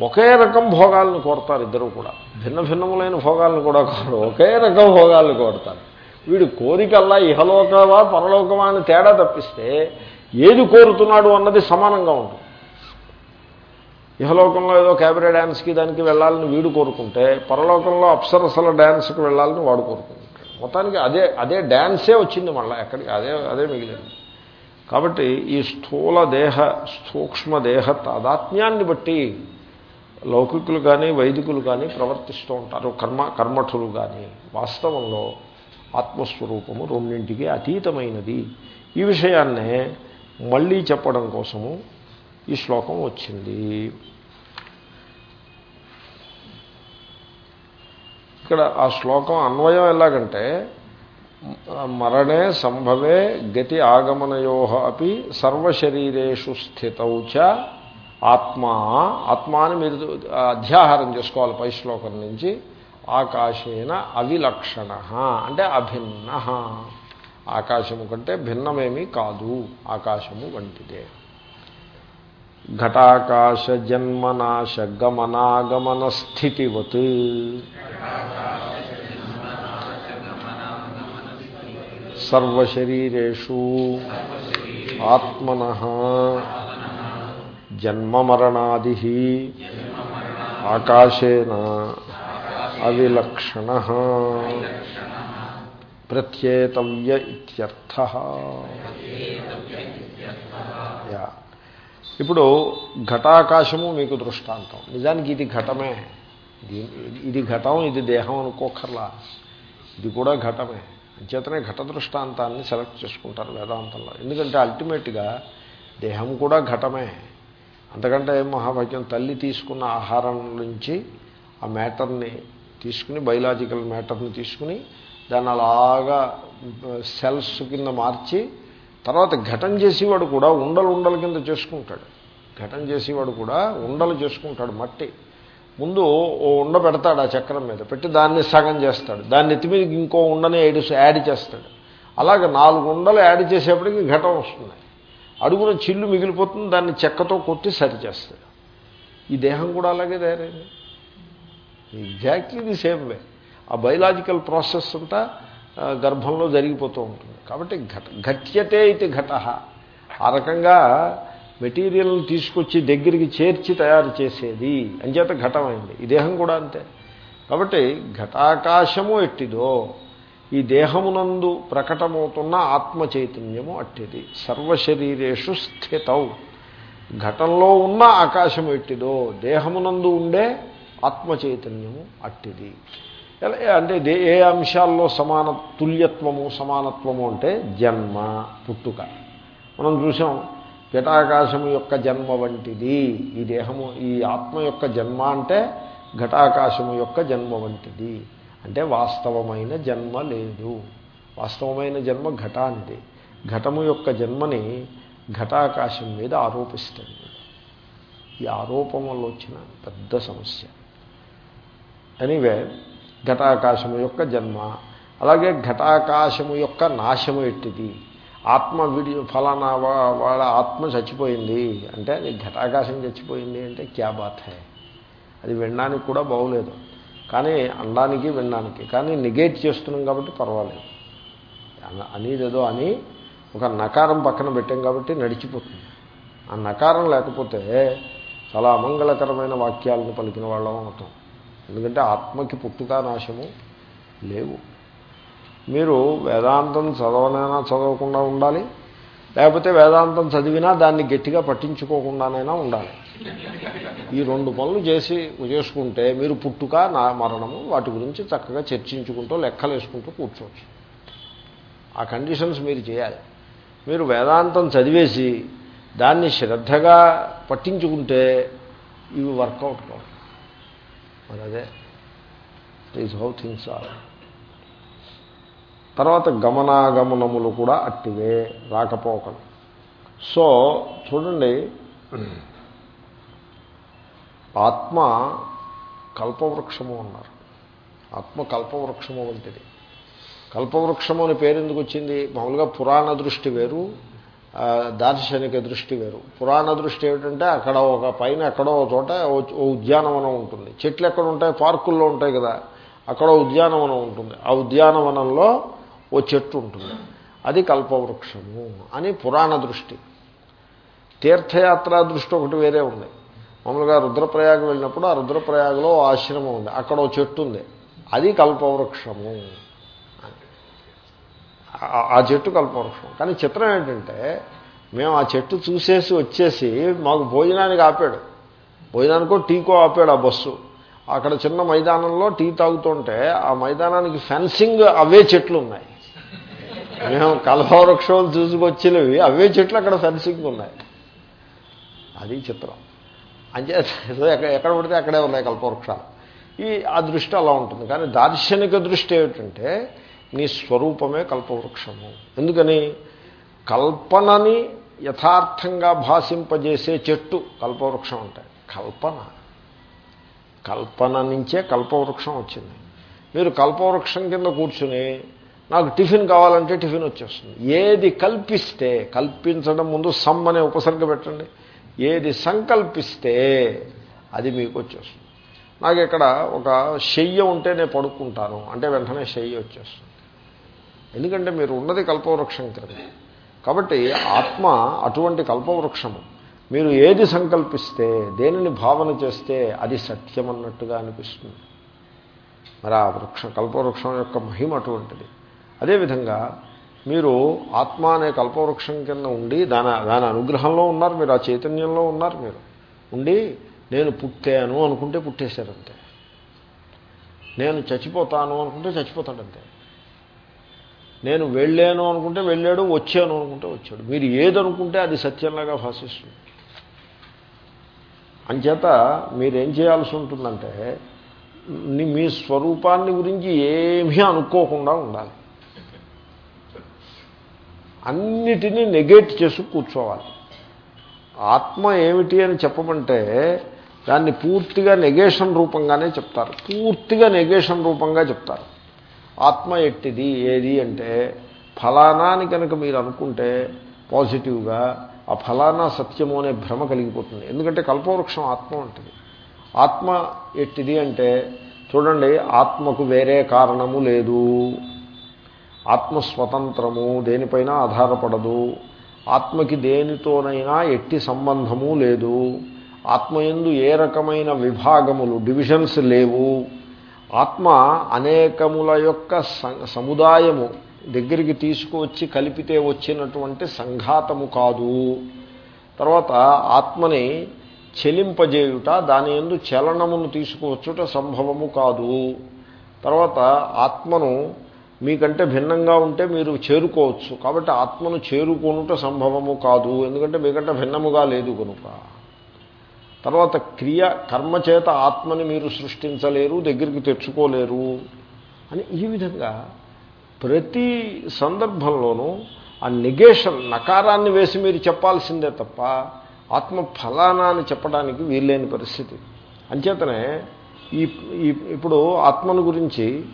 ఒకే రకం భోగాలను కోరతారు ఇద్దరు కూడా. భిన్న భిన్నములైన భోగాలను కూడా కోరు ఒకే రకం భోగాలను కోరతారు. వీడు కోరికల్లా ఇహలోకమా పరలోకమా అని తేడా తప్పిస్తే ఏది కోరుతున్నాడు అన్నది సమానంగా ఉంటుంది. ఇహలోకంలో ఏదో క్యాబరే డ్యాన్స్కి దానికి వెళ్ళాలని వీడు కోరుకుంటే పరలోకంలో అప్సరసల డ్యాన్స్కి వెళ్ళాలని వాడు కోరుకుంటాడు. మొత్తానికి అదే అదే డ్యాన్సే వచ్చింది మళ్ళీ ఎక్కడికి అదే అదే మిగిలింది. కాబట్టి ఈ స్థూల దేహ సూక్ష్మదేహ తాదాత్మ్యాన్ని బట్టి లౌకికులు కానీ వైదికులు కానీ ప్రవర్తిస్తూ ఉంటారు. కర్మ కర్మఠులు కానీ వాస్తవంలో ఆత్మస్వరూపము రెండింటికి అతీతమైనది. ఈ విషయాన్నే మళ్ళీ చెప్పడం కోసము ఈ శ్లోకం వచ్చింది. ఇక్కడ ఆ శ్లోకం అన్వయం ఎలాగంటే మరణే సంభవే గతి ఆగమనయో అపి సర్వశరీరేషు స్థితౌ చ ఆత్మా. ఆత్మా అని మీరు అధ్యాహారం చేసుకోవాలి పై శ్లోకం నుంచి. ఆకాశేన అవిలక్షణ. అంటే అభిన్న. ఆకాశము కంటే భిన్నమేమీ కాదు. ఆకాశము వంటిదే. ఘటాకాశ జన్మనాశ గమనాగమన స్థితివత్. సర్వశరీరేషు ఆత్మన జన్మమరణాది ఆకాశేన అవిలక్షణ ప్రత్యేతవ్య ఇత్యర్థ యా. ఇప్పుడు ఘటాకాశము మీకు దృష్టాంతం. నిజానికి ఇది ఘటమే. ఇది ఇది ఘటం ఇది దేహం అనుకోకర్లా. ఇది కూడా ఘటమే. అంచేతనే ఘట దృష్టాంతాన్ని సెలెక్ట్ చేసుకుంటారు వేదాంతంలో. ఎందుకంటే అల్టిమేట్గా దేహం కూడా ఘటమే. అంతకంటే మహాభాగ్యం? తల్లి తీసుకున్న ఆహారం నుంచి ఆ మ్యాటర్ని తీసుకుని బయలాజికల్ మ్యాటర్ని తీసుకుని దాన్ని అలాగా సెల్స్ కింద మార్చి తర్వాత ఘటం చేసేవాడు కూడా ఉండలు ఉండల కింద చేసుకుంటాడు. ఘటం చేసేవాడు కూడా ఉండలు చేసుకుంటాడు మట్టి. ముందు ఓ ఉండ పెడతాడు ఆ చక్రం మీద పెట్టి దాన్ని సగం చేస్తాడు. దాన్ని ఎత్తి మీద ఇంకో ఉండని ఏడు యాడ్ చేస్తాడు. అలాగే నాలుగు ఉండలు యాడ్ చేసేప్పటికి ఘటం వస్తుంది. అడుగున చిల్లు మిగిలిపోతుంది దాన్ని చెక్కతో కొట్టి సరి చేస్తాడు. ఈ దేహం కూడా అలాగే తయారైంది. ఎగ్జాక్ట్లీ ది సేమ్ వే ఆ బయలాజికల్ ప్రాసెస్ అంతా గర్భంలో జరిగిపోతూ ఉంటుంది. కాబట్టి ఘట ఘట్యతే ఇది ఘట. ఆ రకంగా మెటీరియల్ని తీసుకొచ్చి దగ్గరికి చేర్చి తయారు చేసేది. అంచేత ఘటమైంది. ఈ దేహం కూడా అంతే. కాబట్టి ఘటాకాశము ఎట్టిదో ఈ దేహమునందు ప్రకటమవుతున్న ఆత్మ చైతన్యము అట్టిది. సర్వశరీరేషు స్థితవు ఘటంలో ఉన్న ఆకాశము ఎట్టిదో దేహమునందు ఉండే ఆత్మ చైతన్యము అట్టిది అంటే ఏ అంశాల్లో సమాన తుల్యత్వము సమానత్వము అంటే జన్మ పుట్టుక. మనం చూసాం ఘటాకాశము యొక్క జన్మ వంటిది. ఈ దేహము ఈ ఆత్మ యొక్క జన్మ అంటే ఘటాకాశము యొక్క జన్మ వంటిది. అంటే వాస్తవమైన జన్మ లేదు. వాస్తవమైన జన్మ ఘటానిది ఘటము యొక్క జన్మని ఘటాకాశం మీద ఆరోపిస్తుంది. ఈ ఆరోపం వల్ల వచ్చిన పెద్ద సమస్య. ఎనీవే ఘటాకాశము యొక్క జన్మ అలాగే ఘటాకాశము యొక్క నాశము ఎట్టిది? ఆత్మ విడి ఫలానా వాళ్ళ ఆత్మ చచ్చిపోయింది అంటే అది ఘటాకాశం చచ్చిపోయింది అంటే క్యా బాత్ అది వినడానికి కూడా బాగోలేదు. కానీ అనడానికి వినడానికి. కానీ నెగేట్ చేస్తున్నాం కాబట్టి పర్వాలేదు. అనేదేదో అని ఒక నకారం పక్కన పెట్టాం కాబట్టి నడిచిపోతుంది. ఆ నకారం లేకపోతే చాలా అమంగళకరమైన వాక్యాలను పలికిన వాళ్ళం అవుతాం. ఎందుకంటే ఆత్మకి పుట్టుక నాశము లేవు. మీరు వేదాంతం చదవనైనా చదవకుండా ఉండాలి. లేకపోతే వేదాంతం చదివినా దాన్ని గట్టిగా పట్టించుకోకుండానైనా ఉండాలి. ఈ రెండు పనులు చేసి చేసుకుంటే మీరు పుట్టుక నా మరణము వాటి గురించి చక్కగా చర్చించుకుంటూ లెక్కలు వేసుకుంటూ కూర్చోవచ్చు. ఆ కండిషన్స్ మీరు చేయాలి. మీరు వేదాంతం చదివేసి దాన్ని శ్రద్ధగా పట్టించుకుంటే ఇవి వర్కౌట్ కావు. మరి అదే ఈజ్ హౌ థింగ్స్ ఆర్ తర్వాత గమనాగమనములు కూడా అట్టివే రాకపోకలు. సో చూడండి ఆత్మ కల్పవృక్షము అన్నారు. ఆత్మ కల్పవృక్షము వంటిది. కల్పవృక్షము అని పేరు ఎందుకు వచ్చింది? మామూలుగా పురాణ దృష్టి వేరు దార్శనిక దృష్టి వేరు. పురాణ దృష్టి ఏమిటంటే అక్కడ ఒక పైన ఎక్కడో చోట ఓ- ఉద్యానవనం ఉంటుంది. చెట్లు ఎక్కడ ఉంటాయి? పార్కుల్లో ఉంటాయి కదా. అక్కడ ఉద్యానవనం ఉంటుంది. ఆ ఉద్యానవనంలో ఓ చెట్టు ఉంటుంది. అది కల్పవృక్షము అని పురాణ దృష్టి. తీర్థయాత్ర దృష్టి ఒకటి వేరే ఉంది. మామూలుగా రుద్రప్రయాగ వెళ్ళినప్పుడు ఆ రుద్రప్రయాగలో ఆశ్రమం ఉంది. అక్కడ ఓ చెట్టు ఉంది. అది కల్పవృక్షము. ఆ చెట్టు కల్పవృక్షం. కానీ చిత్రం ఏంటంటే మేము ఆ చెట్టు చూసేసి వచ్చేసి మాకు భోజనానికి ఆపాడు. భోజనానికో టీకో ఆపాడు ఆ బస్సు. అక్కడ చిన్న మైదానంలో టీ తాగుతుంటే ఆ మైదానానికి ఫెన్సింగ్ అవే చెట్లు ఉన్నాయి. మేము కల్పవృక్షం చూసుకొచ్చినవి అవే చెట్లు అక్కడ సరిసిగ్గున్నాయి ఉన్నాయి అది చిత్రం. అంటే ఎక్కడ పడితే అక్కడే ఉన్నాయి కల్పవృక్షాలు ఈ ఆ దృష్టి అలా ఉంటుంది. కానీ దార్శనిక దృష్టి ఏమిటంటే నీ స్వరూపమే కల్పవృక్షము. ఎందుకని? కల్పనని యథార్థంగా భాషింపజేసే చెట్టు కల్పవృక్షం అంటే. కల్పన. కల్పన నుంచే కల్పవృక్షం వచ్చింది. మీరు కల్పవృక్షం కింద కూర్చుని నాకు టిఫిన్ కావాలంటే టిఫిన్ వచ్చేస్తుంది. ఏది కల్పిస్తే కల్పించడం ముందు సమ్ అనే ఉపసర్గ పెట్టండి. ఏది సంకల్పిస్తే అది మీకు వచ్చేస్తుంది. నాకు ఇక్కడ ఒక శయ్య ఉంటే నేను పడుకుంటాను. అంటే వెంటనే శయ్య వచ్చేస్తుంది. ఎందుకంటే మీరు ఉన్నది కల్పవృక్షం క్రింద కాబట్టి ఆత్మ అటువంటి కల్పవృక్షము. మీరు ఏది సంకల్పిస్తే దేనిని భావన చేస్తే అది సత్యం అన్నట్టుగా అనిపిస్తుంది. మరి ఆ వృక్షం కల్పవృక్షం యొక్క మహిమ అటువంటిది. అదేవిధంగా మీరు ఆత్మ అనే కల్పవృక్షం కింద ఉండి దాని దాని అనుగ్రహంలో ఉన్నారు మీరు ఆ చైతన్యంలో ఉన్నారు మీరు. ఉండి నేను పుట్టాను అనుకుంటే పుట్టేశారంతే. నేను చచ్చిపోతాను అనుకుంటే చచ్చిపోతాడంతే. నేను వెళ్ళాను అనుకుంటే వెళ్ళాడు వచ్చాను అనుకుంటే వచ్చాడు. మీరు ఏదనుకుంటే అది సత్యంలాగా భాషిస్తుంది. అంచేత మీరేం చేయాల్సి ఉంటుందంటే మీ స్వరూపాన్ని గురించి ఏమీ అనుకోకుండా ఉండాలి. అన్నిటినీ నెగేట్ చేసి కూర్చోవాలి. ఆత్మ ఏమిటి అని చెప్పమంటే దాన్ని పూర్తిగా నెగేషన్ రూపంగానే చెప్తారు. పూర్తిగా నెగేషన్ రూపంగా చెప్తారు. ఆత్మ ఎట్టిది ఏది అంటే ఫలానాని కనుక మీరు అనుకుంటే పాజిటివ్గా ఆ ఫలానా సత్యము అనే భ్రమ కలిగిపోతుంది. ఎందుకంటే కల్పవృక్షం ఆత్మ ఉంటుంది ఆత్మ ఎట్టిది అంటే చూడండి ఆత్మకు వేరే కారణము లేదు. ఆత్మ స్వతంత్రము దేనిపైన ఆధారపడదు. ఆత్మకి దేనితోనైనా ఎట్టి సంబంధము లేదు. ఆత్మయందు ఏ రకమైన విభాగములు డివిజన్స్ లేవు. ఆత్మ అనేకముల యొక్క సముదాయము దగ్గరికి తీసుకువచ్చి కలిపితే వచ్చినటువంటి సంఘాతము కాదు. తర్వాత ఆత్మని చెలింపజేయుట దాని ఎందు చలనమును తీసుకువచ్చుట సంభవము కాదు. తర్వాత ఆత్మను మీకంటే భిన్నంగా ఉంటే మీరు చేరుకోవచ్చు. కాబట్టి ఆత్మను చేరుకొనుట సంభవము కాదు. ఎందుకంటే మీకంటే భిన్నముగా లేదు కనుక తర్వాత క్రియ కర్మ చేత ఆత్మని మీరు సృష్టించలేరు దగ్గరికి తెచ్చుకోలేరు అని ఈ విధంగా ప్రతి సందర్భంలోనూ ఆ నెగేషన్ నకారాన్ని వేసి మీరు చెప్పాల్సిందే తప్ప ఆత్మ ఫలానా అని చెప్పడానికి వీల్లేని పరిస్థితి. అంచేతనే ఈ ఈ- ఇప్పుడు ఆత్మను గురించి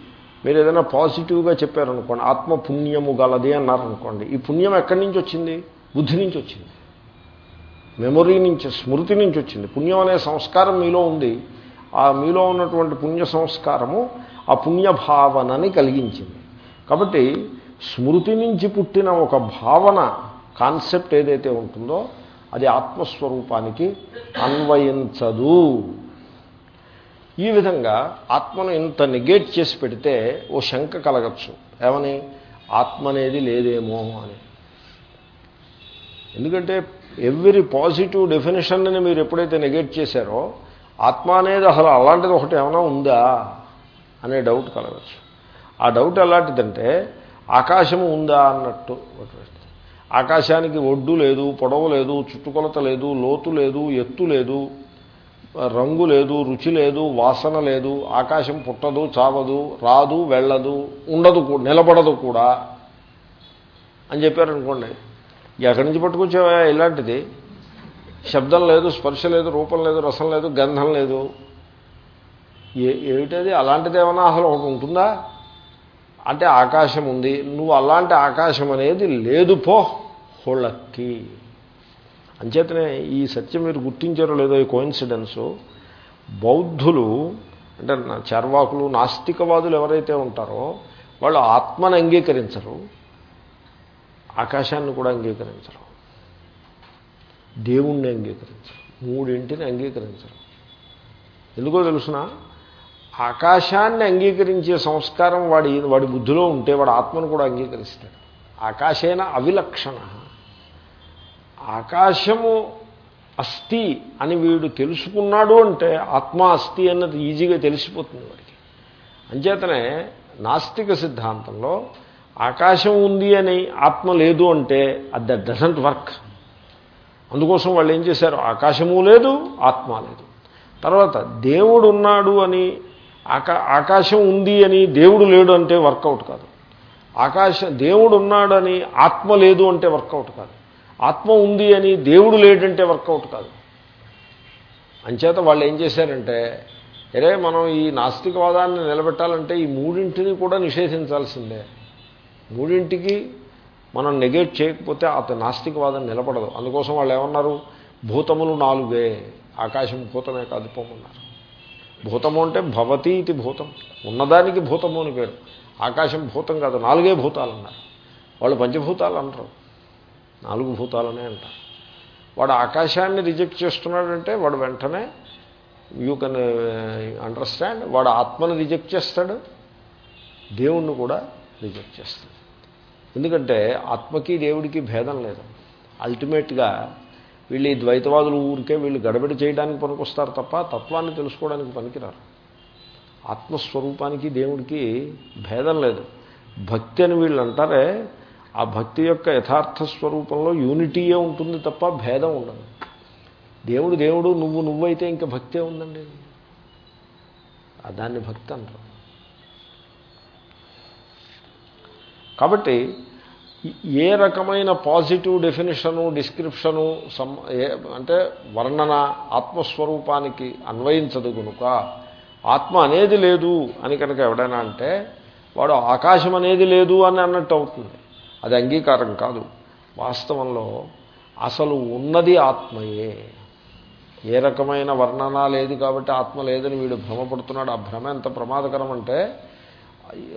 మీరు ఏదైనా పాజిటివ్గా చెప్పారనుకోండి ఆత్మ పుణ్యము గలది అన్నారనుకోండి ఈ పుణ్యం ఎక్కడి నుంచి వచ్చింది? బుద్ధి నుంచి వచ్చింది. మెమొరీ నుంచి స్మృతి నుంచి వచ్చింది. పుణ్యం అనే సంస్కారం మీలో ఉంది. ఆ మీలో ఉన్నటువంటి పుణ్య సంస్కారము ఆ పుణ్యభావనని కలిగించింది. కాబట్టి స్మృతి నుంచి పుట్టిన ఒక భావన కాన్సెప్ట్ ఏదైతే ఉంటుందో అది ఆత్మస్వరూపానికి అన్వయించదు. ఈ విధంగా ఆత్మను ఇంత నెగేట్ చేసి పెడితే ఓ శంక కలగచ్చు. ఏమని? ఆత్మ అనేది లేదేమో అని. ఎందుకంటే ఎవ్రీ పాజిటివ్ డెఫినేషన్ని మీరు ఎప్పుడైతే నెగెట్ చేశారో ఆత్మ అనేది అసలు అలాంటిది ఒకటి ఏమైనా ఉందా అనే డౌట్ కలగచ్చు. ఆ డౌట్ ఎలాంటిదంటే ఆకాశము ఉందా అన్నట్టు ఆకాశానికి ఒడ్డు లేదు పొడవు లేదు చుట్టుకొలత లేదు లోతు లేదు ఎత్తు లేదు రంగు లేదు రుచి లేదు వాసన లేదు ఆకాశం పుట్టదు చావదు రాదు వెళ్ళదు ఉండదు నిలబడదు కూడా అని చెప్పారనుకోండి. ఎక్కడి నుంచి పట్టుకొచ్చావా? ఇలాంటిది. శబ్దం లేదు స్పర్శ లేదు రూపం లేదు రసం లేదు గంధం లేదు. ఏ ఏమిటది? అలాంటిది ఏమన్నా అసలు ఒకటి ఉంటుందా? అంటే ఆకాశం ఉంది. నువ్వు అలాంటి ఆకాశం అనేది లేదు పో హోళక్కి. అంచేతనే ఈ సత్యం మీరు గుర్తించారో లేదో ఈ కోయిన్సిడెన్సు బౌద్ధులు అంటే చర్వాకులు నాస్తికవాదులు ఎవరైతే ఉంటారో వాళ్ళు ఆత్మను అంగీకరించరు ఆకాశాన్ని కూడా అంగీకరించరు దేవుణ్ణి అంగీకరించరు మూడింటిని అంగీకరించరు. ఎందుకో తెలుసిన? ఆకాశాన్ని అంగీకరించే సంస్కారం వాడి వాడి బుద్ధిలో ఉంటే వాడు ఆత్మను కూడా అంగీకరిస్తాడు. ఆకాశేన అవిలక్షణ. ఆకాశము అస్థి అని వీడు తెలుసుకున్నాడు అంటే ఆత్మ అస్థి అన్నది ఈజీగా తెలిసిపోతుంది వాడికి. అంచేతనే నాస్తిక సిద్ధాంతంలో ఆకాశం ఉంది అని ఆత్మ లేదు అంటే అది దట్ డజంట్ వర్క్ అందుకోసం వాళ్ళు ఏం చేశారు? ఆకాశము లేదు ఆత్మ లేదు. తర్వాత దేవుడు ఉన్నాడు అని ఆకా ఆకాశం ఉంది అని దేవుడు లేడు అంటే వర్కౌట్ కాదు. ఆకాశం దేవుడు ఉన్నాడని ఆత్మ లేదు అంటే వర్కౌట్ కాదు. ఆత్మ ఉంది అని దేవుడు లేడంటే వర్కౌట్ కాదు. అంచేత వాళ్ళు ఏం చేశారంటే అరే మనం ఈ నాస్తికవాదాన్ని నిలబెట్టాలంటే ఈ మూడింటిని కూడా నిషేధించాల్సిందే. మూడింటికి మనం నెగేట్ చేయకపోతే అతని నాస్తికవాదం నిలబడదు. అందుకోసం వాళ్ళు ఏమన్నారు? భూతములు నాలుగే. ఆకాశం భూతమే కాదు పోమన్నారు భూతము అంటే భవతి ఇది భూతం. ఉన్నదానికి భూతము అని పేరు. ఆకాశం భూతం కాదు నాలుగే భూతాలు అన్నారు. వాళ్ళు పంచభూతాలు అంటారు నాలుగు భూతాలనే అంటారు. వాడు ఆకాశాన్ని రిజెక్ట్ చేస్తున్నాడంటే వాడు వెంటనే యూ కెన్ అండర్స్టాండ్ వాడు ఆత్మను రిజెక్ట్ చేస్తాడు దేవుణ్ణి కూడా రిజెక్ట్ చేస్తాడు. ఎందుకంటే ఆత్మకి దేవుడికి భేదం లేదు. అల్టిమేట్గా వీళ్ళు ఈ ద్వైతవాదులు ఊరికే వీళ్ళు గడబడి చేయడానికి పనికొస్తారు తప్ప తత్వాన్ని తెలుసుకోవడానికి పనికిరారు. ఆత్మస్వరూపానికి దేవుడికి భేదం లేదు. భక్తి అని వీళ్ళు అంటారే ఆ భక్తి యొక్క యథార్థ స్వరూపంలో యూనిటీయే ఉంటుంది తప్ప భేదం ఉండదు. దేవుడు దేవుడు నువ్వు నువ్వైతే ఇంకా భక్తే ఉందండి. దాన్ని భక్తి అంటారు. కాబట్టి ఏ రకమైన positive definition description some a- అంటే వర్ణన ఆత్మస్వరూపానికి అన్వయించదు కనుక ఆత్మ అనేది లేదు అని కనుక ఎవడైనా అంటే వాడు ఆకాశం అనేది లేదు అని అన్నట్టు అవుతుంది. అది అంగీకారం కాదు. వాస్తవంలో అసలు ఉన్నది ఆత్మయే. ఏ రకమైన వర్ణన లేదు కాబట్టి ఆత్మ లేదని వీడు భ్రమపడుతున్నాడు. ఆ భ్రమ ఎంత ప్రమాదకరం అంటే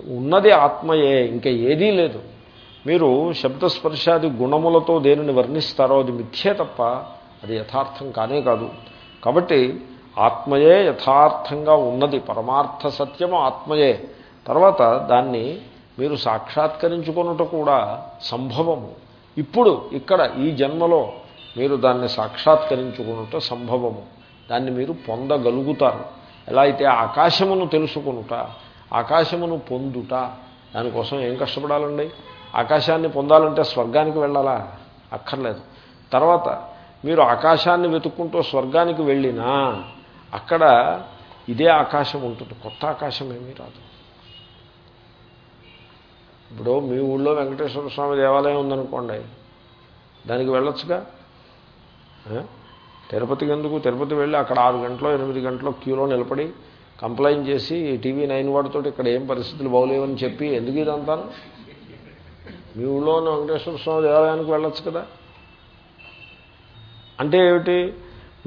ఉన్నది ఆత్మయే ఇంకా ఏదీ లేదు. మీరు శబ్దస్పర్శాది గుణములతో దేనిని వర్ణిస్తారో అది మిథ్యే తప్ప అది యథార్థం కానే కాదు. కాబట్టి ఆత్మయే యథార్థంగా ఉన్నది. పరమార్థ సత్యము ఆత్మయే. తర్వాత దాన్ని మీరు సాక్షాత్కరించుకొనుట కూడా సంభవము. ఇప్పుడు ఇక్కడ ఈ జన్మలో మీరు దాన్ని సాక్షాత్కరించుకునుట సంభవము. దాన్ని మీరు పొందగలుగుతారు. ఎలా అయితే ఆకాశమును తెలుసుకొనుట ఆకాశమును పొందుట దానికోసం ఏం కష్టపడాలండి? ఆకాశాన్ని పొందాలంటే స్వర్గానికి వెళ్ళాలా? అక్కర్లేదు. తర్వాత మీరు ఆకాశాన్ని వెతుక్కుంటూ స్వర్గానికి వెళ్ళినా అక్కడ ఇదే ఆకాశం ఉంటుంది. కొత్త ఆకాశం ఏమీ రాదు. ఇప్పుడు మీ ఊళ్ళో వెంకటేశ్వర స్వామి దేవాలయం ఉందనుకోండి దానికి వెళ్ళొచ్చుగా? తిరుపతికి ఎందుకు? తిరుపతి వెళ్ళి అక్కడ ఆరు గంటలో ఎనిమిది గంటలో క్యూలో నిలబడి కంప్లైంట్ చేసి టీవీ నైన్ వాడితో ఇక్కడ ఏం పరిస్థితులు బాగోలేవని చెప్పి ఎందుకు ఇదంతాను మీ ఊళ్ళో ఉన్న వెంకటేశ్వర స్వామి దేవాలయానికి వెళ్ళొచ్చు కదా? అంటే ఏమిటి?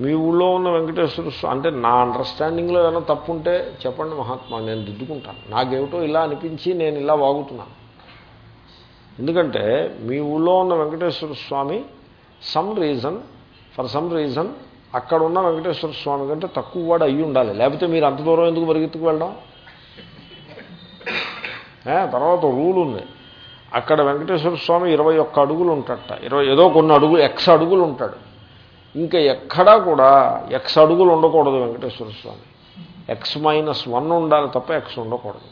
మీ ఊళ్ళో ఉన్న వెంకటేశ్వర స్వామి అంటే నా అండర్స్టాండింగ్లో ఏమైనా తప్పు ఉంటే చెప్పండి మహాత్మా నేను దిద్దుకుంటాను. నాకేమిటో ఇలా అనిపించి నేను ఇలా వాగుతున్నాను. ఎందుకంటే మీ ఊళ్ళో ఉన్న Venkateshwara Swami some reason for some reason అక్కడ ఉన్న వెంకటేశ్వర స్వామి కంటే తక్కువ వాడు అయ్యి ఉండాలి. లేకపోతే మీరు అంత దూరం ఎందుకు పరిగెత్తుకు వెళ్ళడం? తర్వాత రూల్ ఉంది. అక్కడ వెంకటేశ్వర స్వామి ఇరవై ఒక్క అడుగులు ఉంటాడట ఇరవై ఏదో కొన్ని అడుగులు ఎక్స్ అడుగులు ఉంటాడు. ఇంకా ఎక్కడా కూడా ఎక్స్ అడుగులు ఉండకూడదు Venkateshwara Swami. X minus one ఉండాలి తప్ప ఎక్స్ ఉండకూడదు.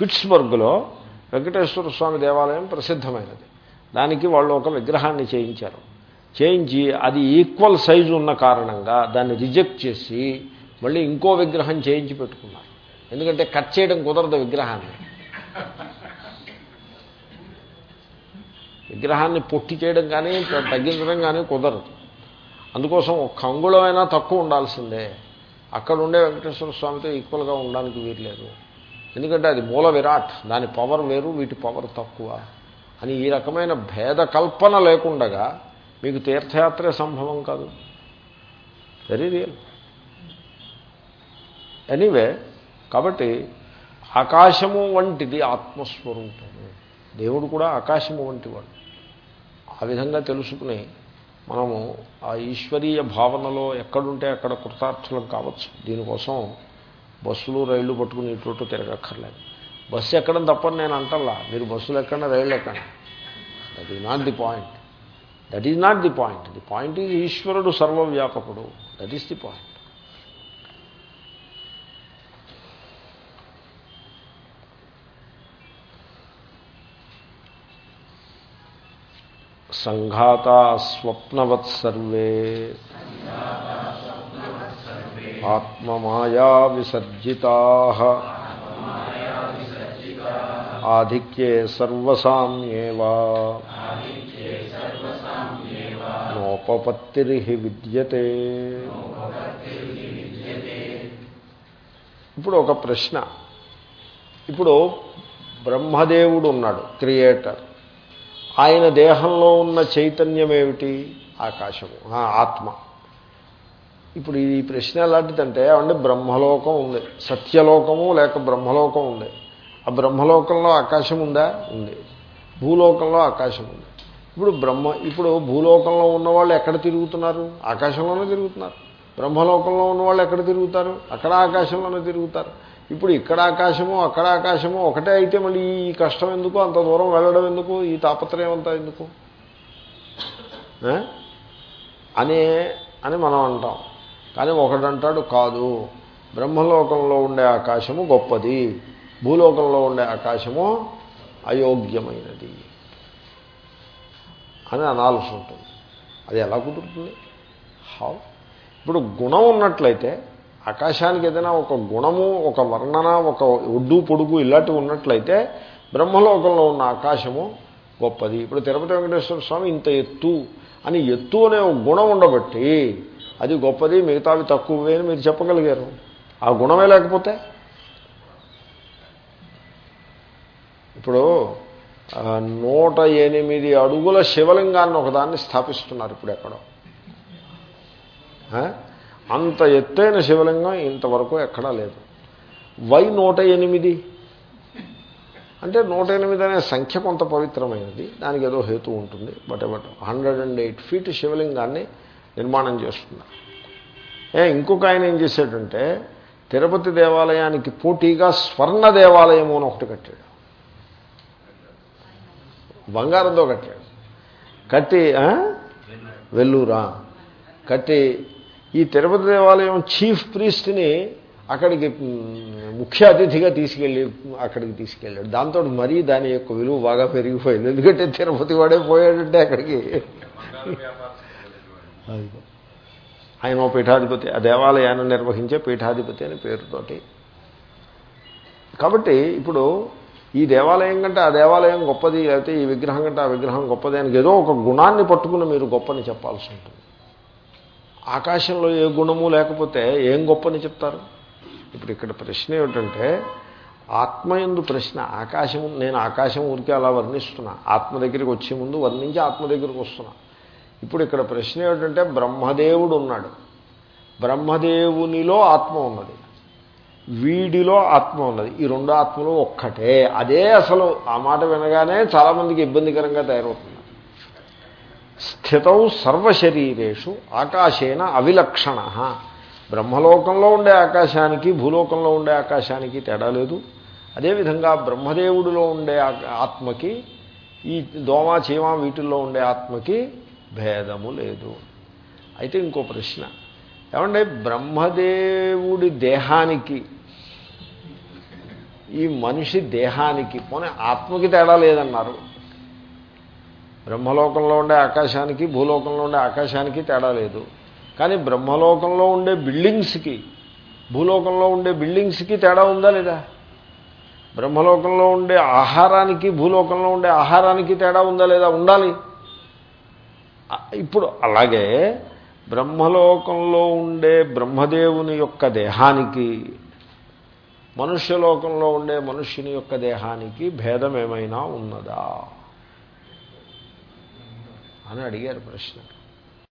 పిట్స్బర్గ్లో వెంకటేశ్వర స్వామి దేవాలయం ప్రసిద్ధమైనది. దానికి వాళ్ళు ఒక విగ్రహాన్ని చేయించారు. చేయించి అది ఈక్వల్ సైజు ఉన్న కారణంగా దాన్ని రిజెక్ట్ చేసి మళ్ళీ ఇంకో విగ్రహం చేయించి పెట్టుకున్నారు. ఎందుకంటే కట్ చేయడం కుదరదు విగ్రహాన్ని. విగ్రహాన్ని పొట్టి చేయడం కానీ తగ్గించడం కానీ కుదరదు. అందుకోసం ఒక్క అంగుళమైనా తక్కువ ఉండాల్సిందే. అక్కడ ఉండే వెంకటేశ్వర స్వామితో ఈక్వల్గా ఉండడానికి వీరలేదు ఎందుకంటే అది మూల విరాట్. దాని పవర్ వేరు వీటి పవర్ తక్కువ. అని ఈ రకమైన భేద కల్పన లేకుండగా మీకు తీర్థయాత్రే సంభవం కాదు. వెరీ రియల్ ఎనీవే కాబట్టి ఆకాశము వంటిది ఆత్మస్వరూపము. దేవుడు కూడా ఆకాశము వంటివాడు ఆ విధంగా తెలుసుకుని మనము ఆ ఈశ్వరీయ భావనలో ఎక్కడుంటే అక్కడ కృతార్థులం కావచ్చు. దీనికోసం బస్సులు రైళ్ళు పట్టుకుని ఇటు తిరగక్కర్లేదు. బస్సు ఎక్కడం తప్పని నేను అంటల్లా. మీరు బస్సులు ఎక్కడ రైళ్ళు ఎక్కండి. That is not the point that is not the point the point is ఈశ్వరుడు సర్వవ్యాపకుడు. దట్ ఈస్ ది పాయింట్ సంఘాత స్వప్నవత్ సర్వే. ఆత్మమాయా విసర్జితా ఆధిక్యే సర్వసామ్యేవా నోపపత్తిరి విద్యతే ఇప్పుడు ఒక ప్రశ్న. ఇప్పుడు బ్రహ్మదేవుడు ఉన్నాడు క్రియేటర్. ఆయన దేహంలో ఉన్న చైతన్యం ఏమిటి? ఆకాశము ఆత్మ. ఇప్పుడు ఈ ప్రశ్న ఎలాంటిదంటే అంటే బ్రహ్మలోకం ఉంది. సత్యలోకము లేక బ్రహ్మలోకం ఉంది. ఆ బ్రహ్మలోకంలో ఆకాశం ఉందా? ఉంది. భూలోకంలో ఆకాశం ఉంది. ఇప్పుడు బ్రహ్మ ఇప్పుడు భూలోకంలో ఉన్నవాళ్ళు ఎక్కడ తిరుగుతున్నారు? ఆకాశంలోనే తిరుగుతున్నారు. బ్రహ్మలోకంలో ఉన్నవాళ్ళు ఎక్కడ తిరుగుతారు? అక్కడ ఆకాశంలోనే తిరుగుతారు. ఇప్పుడు ఇక్కడ ఆకాశము అక్కడ ఆకాశము ఒకటే అయితే మళ్ళీ ఈ కష్టం ఎందుకు? అంత దూరం వెళ్ళడం ఎందుకు? ఈ తాపత్రయం అంతా ఎందుకు? అనే అని మనం అంటాం. కానీ ఒకడంటాడు కాదు. బ్రహ్మలోకంలో ఉండే ఆకాశము గొప్పది. భూలోకంలో ఉండే ఆకాశము అయోగ్యమైనది. అని అనాల్సి ఉంటుంది. అది ఎలా కుదురుతుంది? హౌ? ఇప్పుడు గుణం ఉన్నట్లయితే ఆకాశానికి ఏదైనా ఒక గుణము ఒక వర్ణన ఒక ఒడ్డు పొడుగు ఇలాంటివి ఉన్నట్లయితే బ్రహ్మలోకంలో ఉన్న ఆకాశము గొప్పది. ఇప్పుడు తిరుపతి వెంకటేశ్వర స్వామి ఇంత ఎత్తు అని ఎత్తు అనే ఒక గుణం ఉండబట్టి అది గొప్పది మిగతావి తక్కువే అని మీరు చెప్పగలిగారు. ఆ గుణమే లేకపోతే? ఇప్పుడు నూట ఎనిమిది అడుగుల శివలింగాన్ని ఒకదాన్ని స్థాపిస్తున్నారు ఇప్పుడు ఎక్కడో. అంత ఎత్తైన శివలింగం ఇంతవరకు ఎక్కడా లేదు. వై నూట ఎనిమిది? అంటే నూట ఎనిమిది అనే సంఖ్య కొంత పవిత్రమైనది దానికి ఏదో హేతు ఉంటుంది but but hundred and eight feet శివలింగాన్ని నిర్మాణం చేస్తున్నారు. ఏ ఇంకొక ఆయన ఏం చేశాడంటే తిరుపతి దేవాలయానికి పోటీగా స్వర్ణ దేవాలయము అని ఒకటి కట్టాడు. బంగారంతో కట్టాడు. కట్టి వెల్లూరా. కట్టి ఈ తిరుపతి దేవాలయం చీఫ్ ప్రీస్ట్ని అక్కడికి ముఖ్య అతిథిగా తీసుకెళ్ళి అక్కడికి తీసుకెళ్ళాడు. దాంతో మరీ దాని యొక్క విలువ బాగా పెరిగిపోయింది. ఎందుకంటే తిరుపతి వాడే పోయాడంటే అక్కడికి. ఆయన పీఠాధిపతి ఆ దేవాలయాన్ని నిర్వహించే పీఠాధిపతి అనే పేరుతోటి. కాబట్టి ఇప్పుడు ఈ దేవాలయం కంటే ఆ దేవాలయం గొప్పది లేకపోతే ఈ విగ్రహం కంటే ఆ విగ్రహం గొప్పది అని ఏదో ఒక గుణాన్ని పట్టుకుని మీరు గొప్పని చెప్పాల్సి ఉంటుంది. ఆకాశంలో ఏ గుణము లేకపోతే ఏం గొప్పని చెప్తారు? ఇప్పుడు ఇక్కడ ప్రశ్న ఏమిటంటే ఆత్మయందు ప్రశ్న ఆకాశం నేను ఆకాశం ఊరికే అలా వర్ణిస్తున్నా. ఆత్మ దగ్గరికి వచ్చే ముందు వర్ణించి ఆత్మ దగ్గరికి వస్తున్నా. ఇప్పుడు ఇక్కడ ప్రశ్న ఏమిటంటే బ్రహ్మదేవుడు ఉన్నాడు. బ్రహ్మదేవునిలో ఆత్మ ఉన్నది. వీడిలో ఆత్మ ఉన్నది. ఈ రెండు ఆత్మలు ఒక్కటే. అదే అసలు ఆ మాట వినగానే చాలామందికి ఇబ్బందికరంగా తయారవుతుంది. స్థితం సర్వశరీరేషు ఆకాశేన అవిలక్షణ. బ్రహ్మలోకంలో ఉండే ఆకాశానికి భూలోకంలో ఉండే ఆకాశానికి తేడా లేదు. అదేవిధంగా బ్రహ్మదేవుడిలో ఉండే ఆత్మకి ఈ దోమ చీమ వీటిల్లో ఉండే ఆత్మకి భేదము లేదు. అయితే ఇంకో ప్రశ్న. ఏమంటే బ్రహ్మదేవుడి దేహానికి ఈ మనిషి దేహానికి పోనీ ఆత్మకి తేడా లేదన్నారు. బ్రహ్మలోకంలో ఉండే ఆకాశానికి భూలోకంలో ఉండే ఆకాశానికి తేడా లేదు. కానీ బ్రహ్మలోకంలో ఉండే బిల్డింగ్స్కి భూలోకంలో ఉండే బిల్డింగ్స్కి తేడా ఉందా లేదా? బ్రహ్మలోకంలో ఉండే ఆహారానికి భూలోకంలో ఉండే ఆహారానికి తేడా ఉందా లేదా? ఉండాలి. ఇప్పుడు అలాగే బ్రహ్మలోకంలో ఉండే బ్రహ్మదేవుని యొక్క దేహానికి మనుష్యలోకంలో ఉండే మనుష్యుని యొక్క దేహానికి భేదం ఏమైనా ఉన్నదా? అని అడిగారు ప్రశ్న